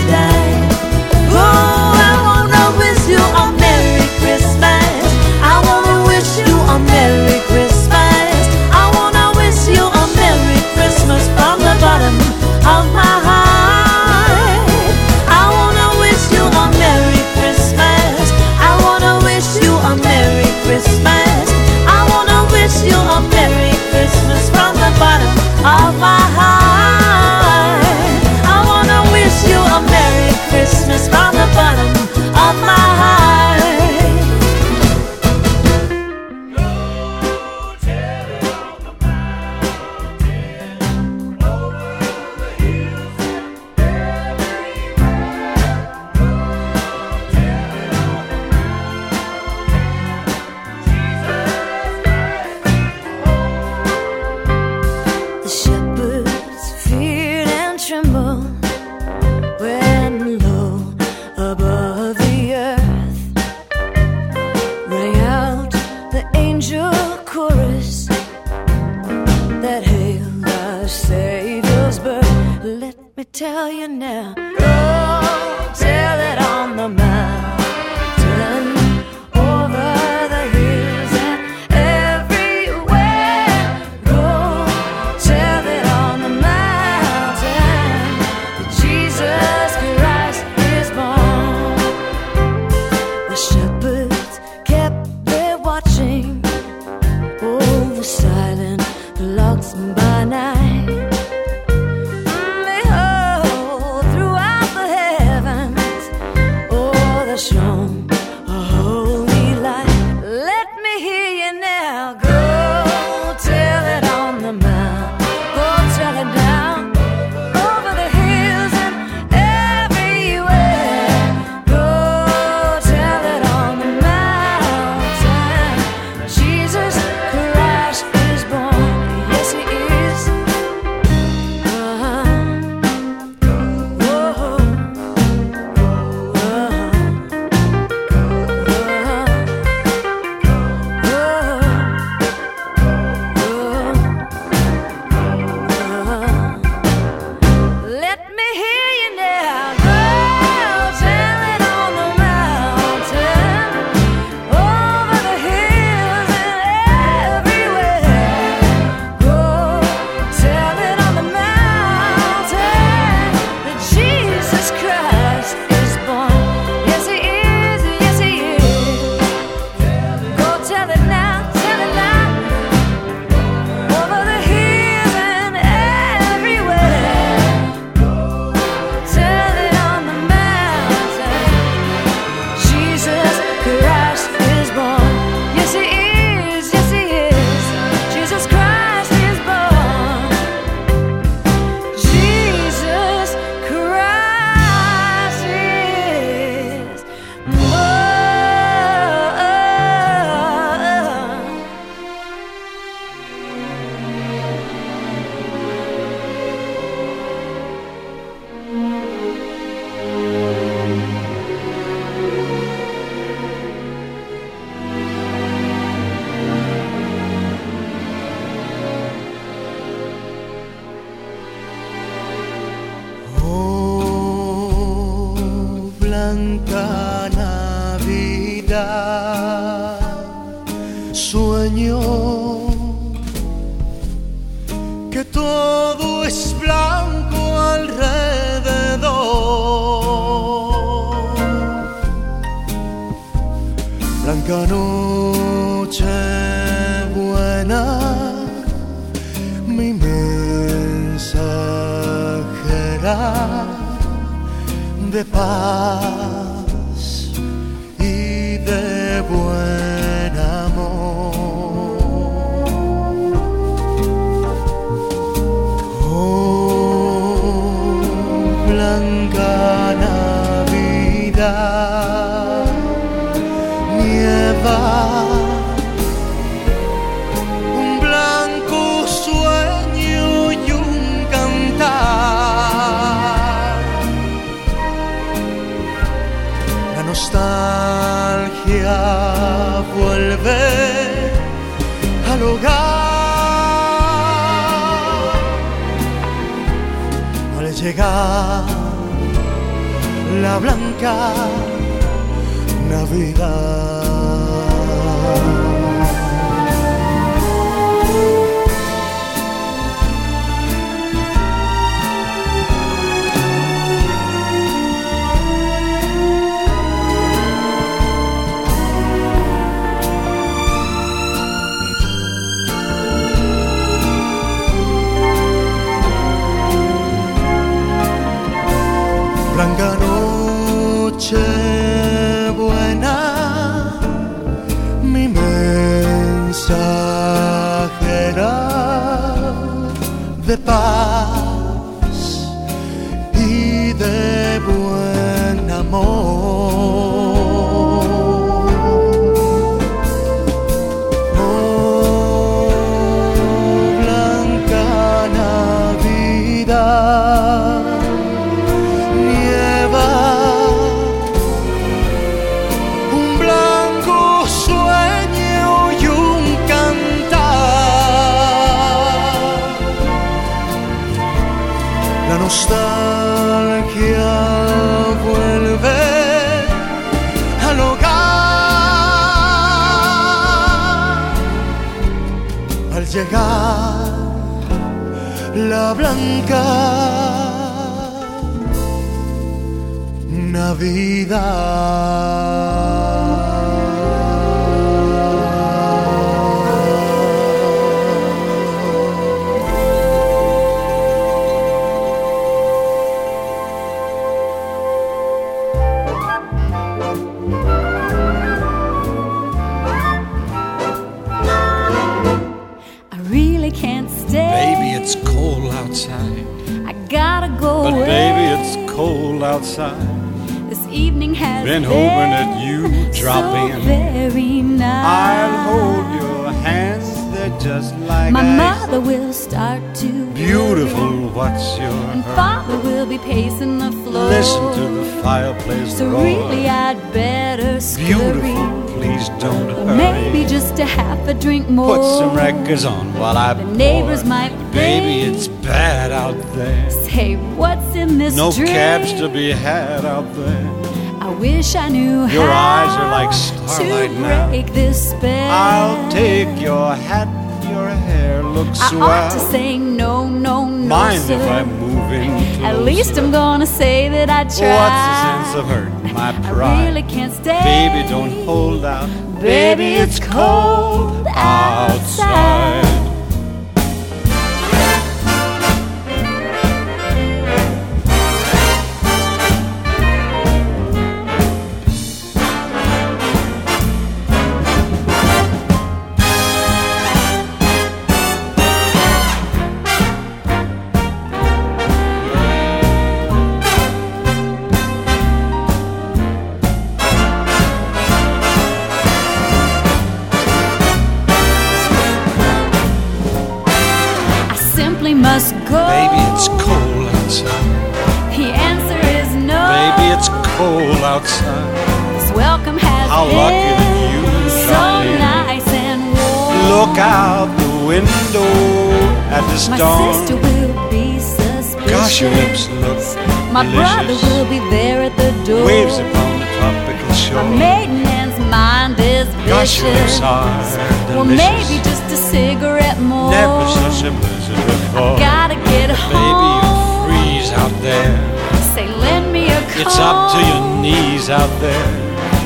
Nostalgia vuelve al hogar al llegar la blanca Navidad. Outside. This evening has Been hoping that you drop so in. very nice. I'll hold your hands, they're just like My ice. mother will start to Beautiful, what's your and hurry? father will be pacing the floor. Listen to the fireplace So roar. really, I'd better scurry. Beautiful, please don't hurry. maybe just a half a drink more. Put some records on while I The neighbors might Baby, it's bad out there. Say, what's in this No drink? cabs to be had out there. I wish I knew Your how eyes are like starlight to now. break this spell. I'll take your hat, hair looks I swell. ought to say no, no, no, Mind sir. if I move in At least I'm gonna say that I tried. What's the sense of hurting my pride? I really can't stay. Baby, don't hold out. Baby, it's cold outside. I at the My storm. sister will be suspicious. Gosh, your lips look My brother will be there at the door. Waves upon the tropical shore. My maiden's mind is vicious. Gosh, your lips are Well, delicious. maybe just a cigarette more. Never such a blizzard before. I Gotta get home. Baby, you freeze out there. Say, lend me a comb. It's up to your knees out there.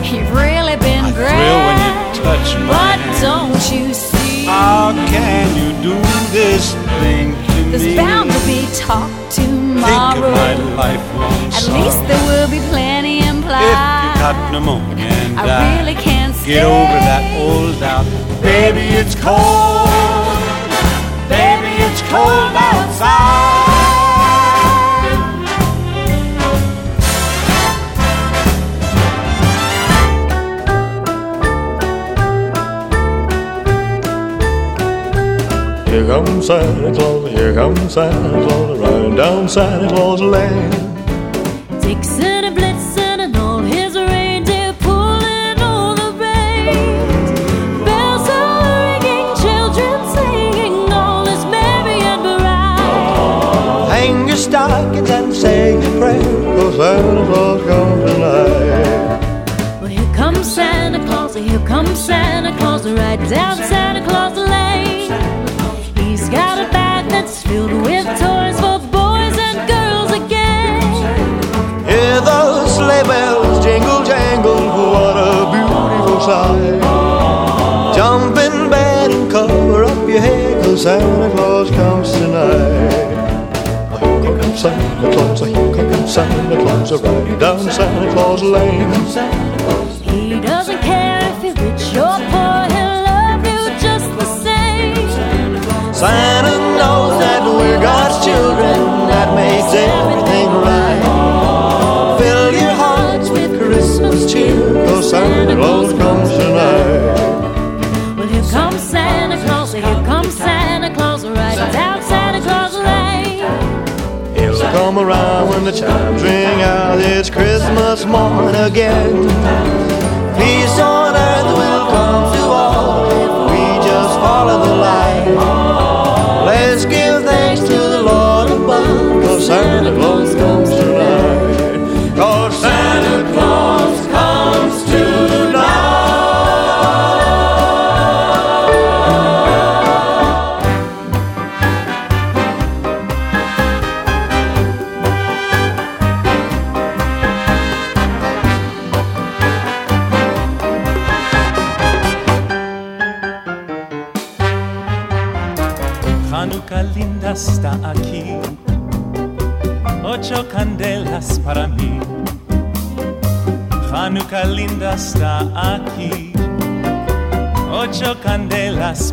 You've really been great. Thrill when you touch my But hand. don't you see? How can you do this thing to There's me? bound to be talk Think tomorrow. of my lifelong At sorrow. least there will be plenty If you implied. got pneumonia and I die, really can't stay. get over that old doubt. Baby, it's cold. Baby, it's cold outside. Comes Santa Claus, here comes Santa Claus, riding down Santa Claus Lane. Vixen and Blitzen and all his reindeer pulling all the reins. Bells are ringing, children singing, all is merry and bright. Hang your stockings and say your prayer. Cause Santa Claus comes tonight. Well, here comes Santa Claus, here comes Santa Claus, right down Santa Santa Claus comes tonight. Here comes Santa Claus, here comes Santa Claus, riding down Santa Claus Lane. He doesn't care if you're rich or poor, he'll love you just the same. Santa knows that we're God's children. That makes everything right. Fill your hearts with Christmas cheer. Cause Santa Claus comes tonight. Come around when the chimes ring out. It's Christmas morn again. Peace on earth will come to all if we just follow the light. Let's give thanks to the Lord above. Cause Santa Claus comes tonight.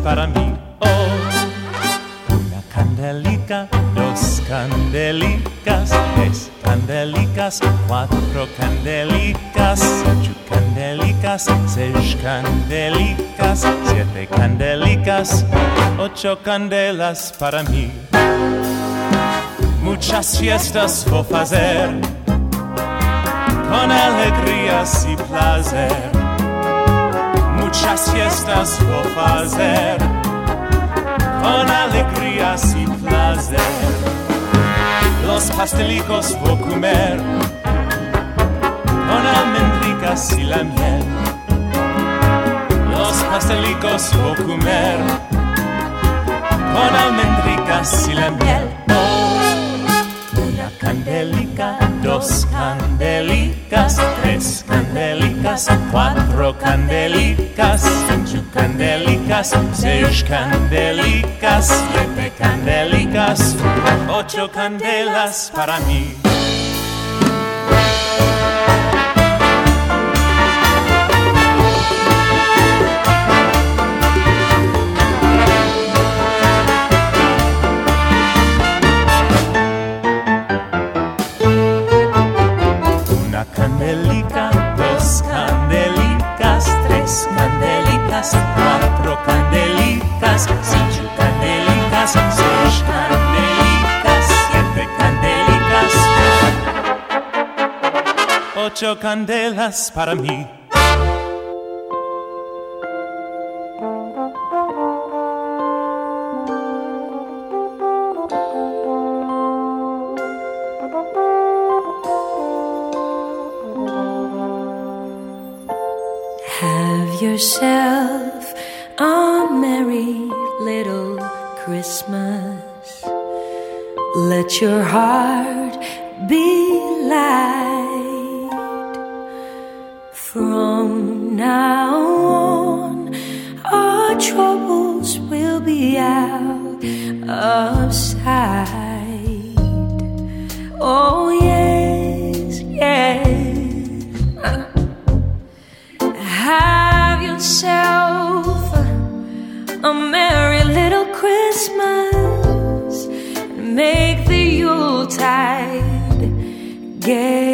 Para mí. Oh, una candelica, dos candelicas, tres candelicas, cuatro candelicas, ocho candelicas, seis candelicas, siete candelicas, ocho candelas para mí. Muchas fiestas vou fazer con alegrías y placer. Muchas fiestas vou fazer con alegrías y placer. Los pastelicos vou comer con almendricas y la miel. Los pastelicos vou comer con almendricas y la miel. Una candelica, dos candelicas, tres candelicas, cuatro candelicas, cinco candelicas, seis candelicas, siete candelicas, ocho candelas para mí. ocho candelas para mí. Have yourself. Christmas and make the Yuletide gay.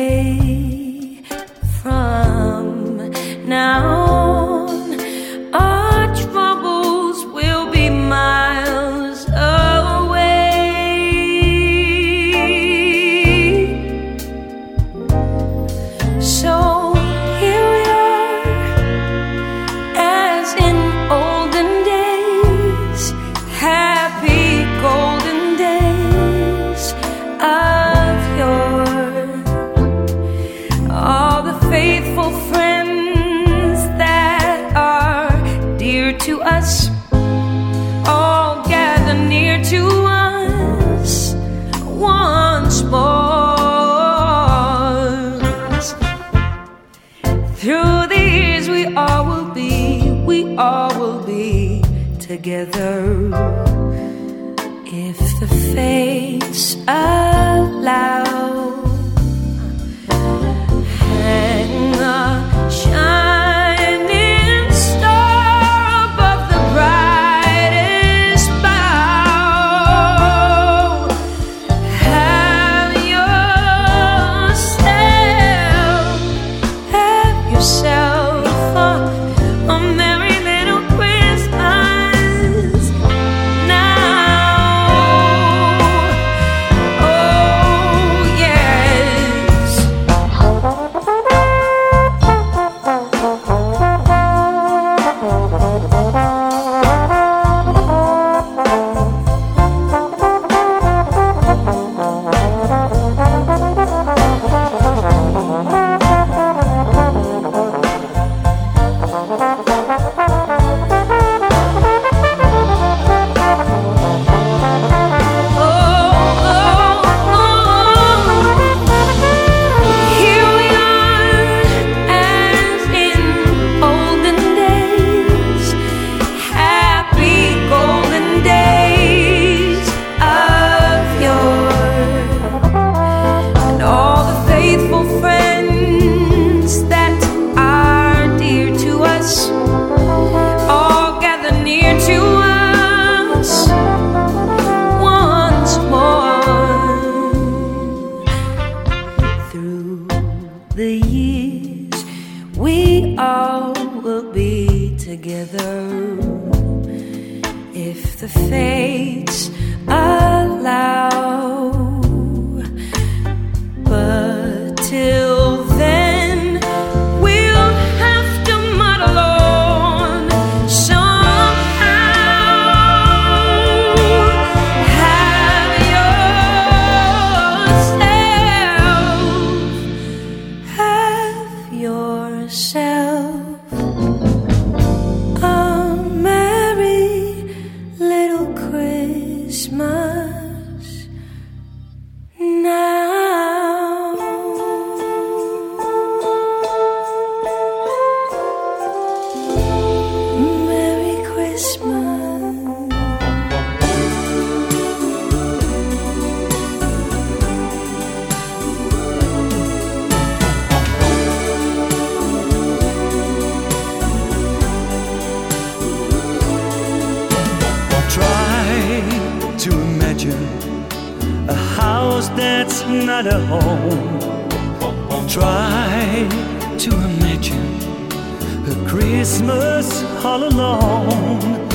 Christmas all alone.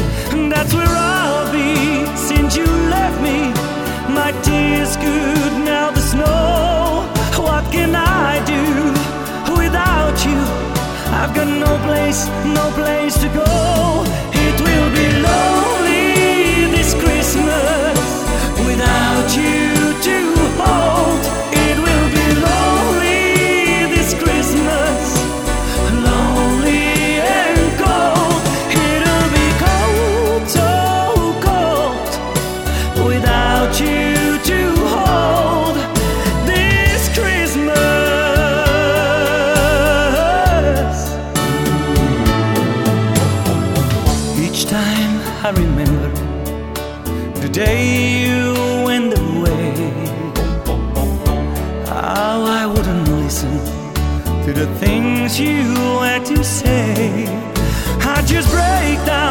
That's where I'll be since you left me. My tears good now the snow. What can I do without you? I've got no place, no place to go. It will be lonely this Christmas without you. You had to say. I just break down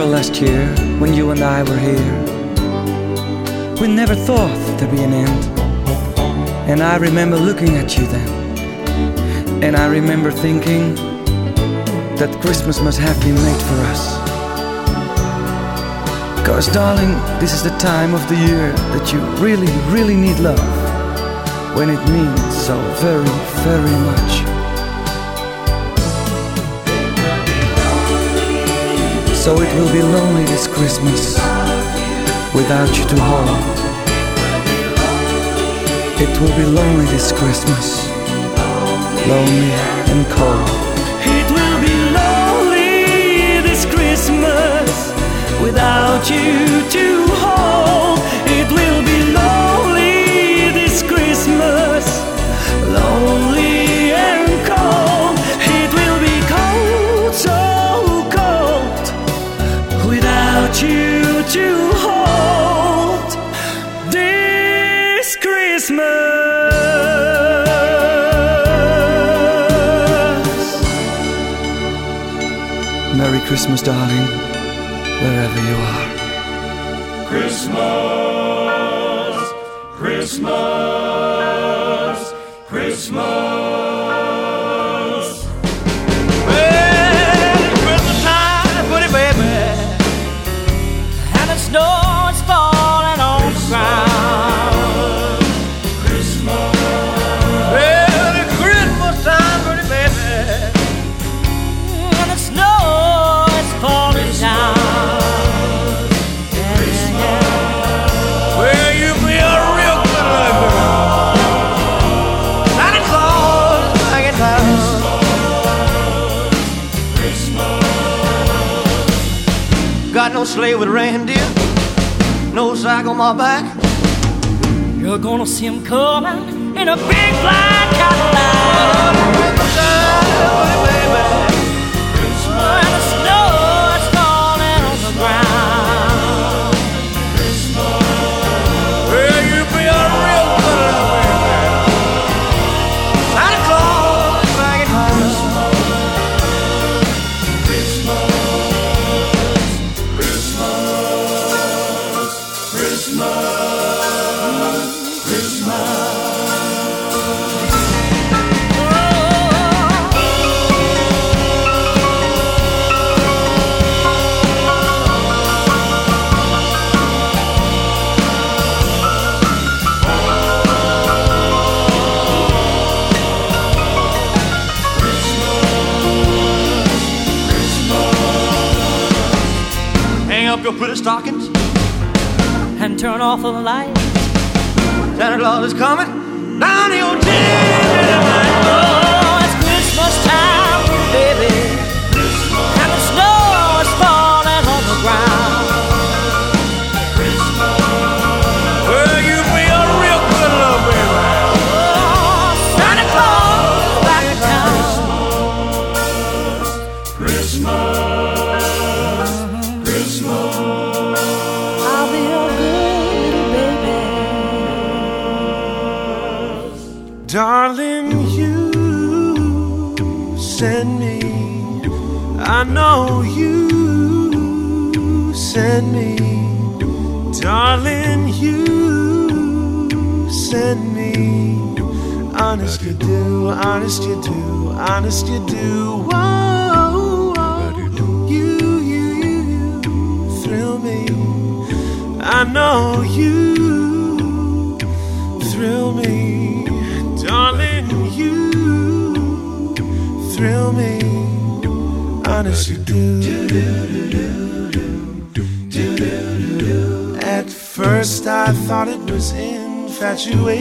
Last year when you and I were here? We never thought there'd be an end. And I remember looking at you then. And I remember thinking that Christmas must have been made for us. Cause, darling, this is the time of the year that you really, really need love. When it means so very, very much. So it will be lonely this Christmas without you to hold. It will be lonely this Christmas, lonely and cold. It will be lonely this Christmas without you to hold. Christmas, darling, wherever you are. Reindeer, no sack on my back. You're gonna see him coming in a big black Cadillac. The light. Santa Claus is coming you do? You, you, you, you thrill me. I know you thrill me, darling. You thrill me, honestly do. At first, I thought it was infatuation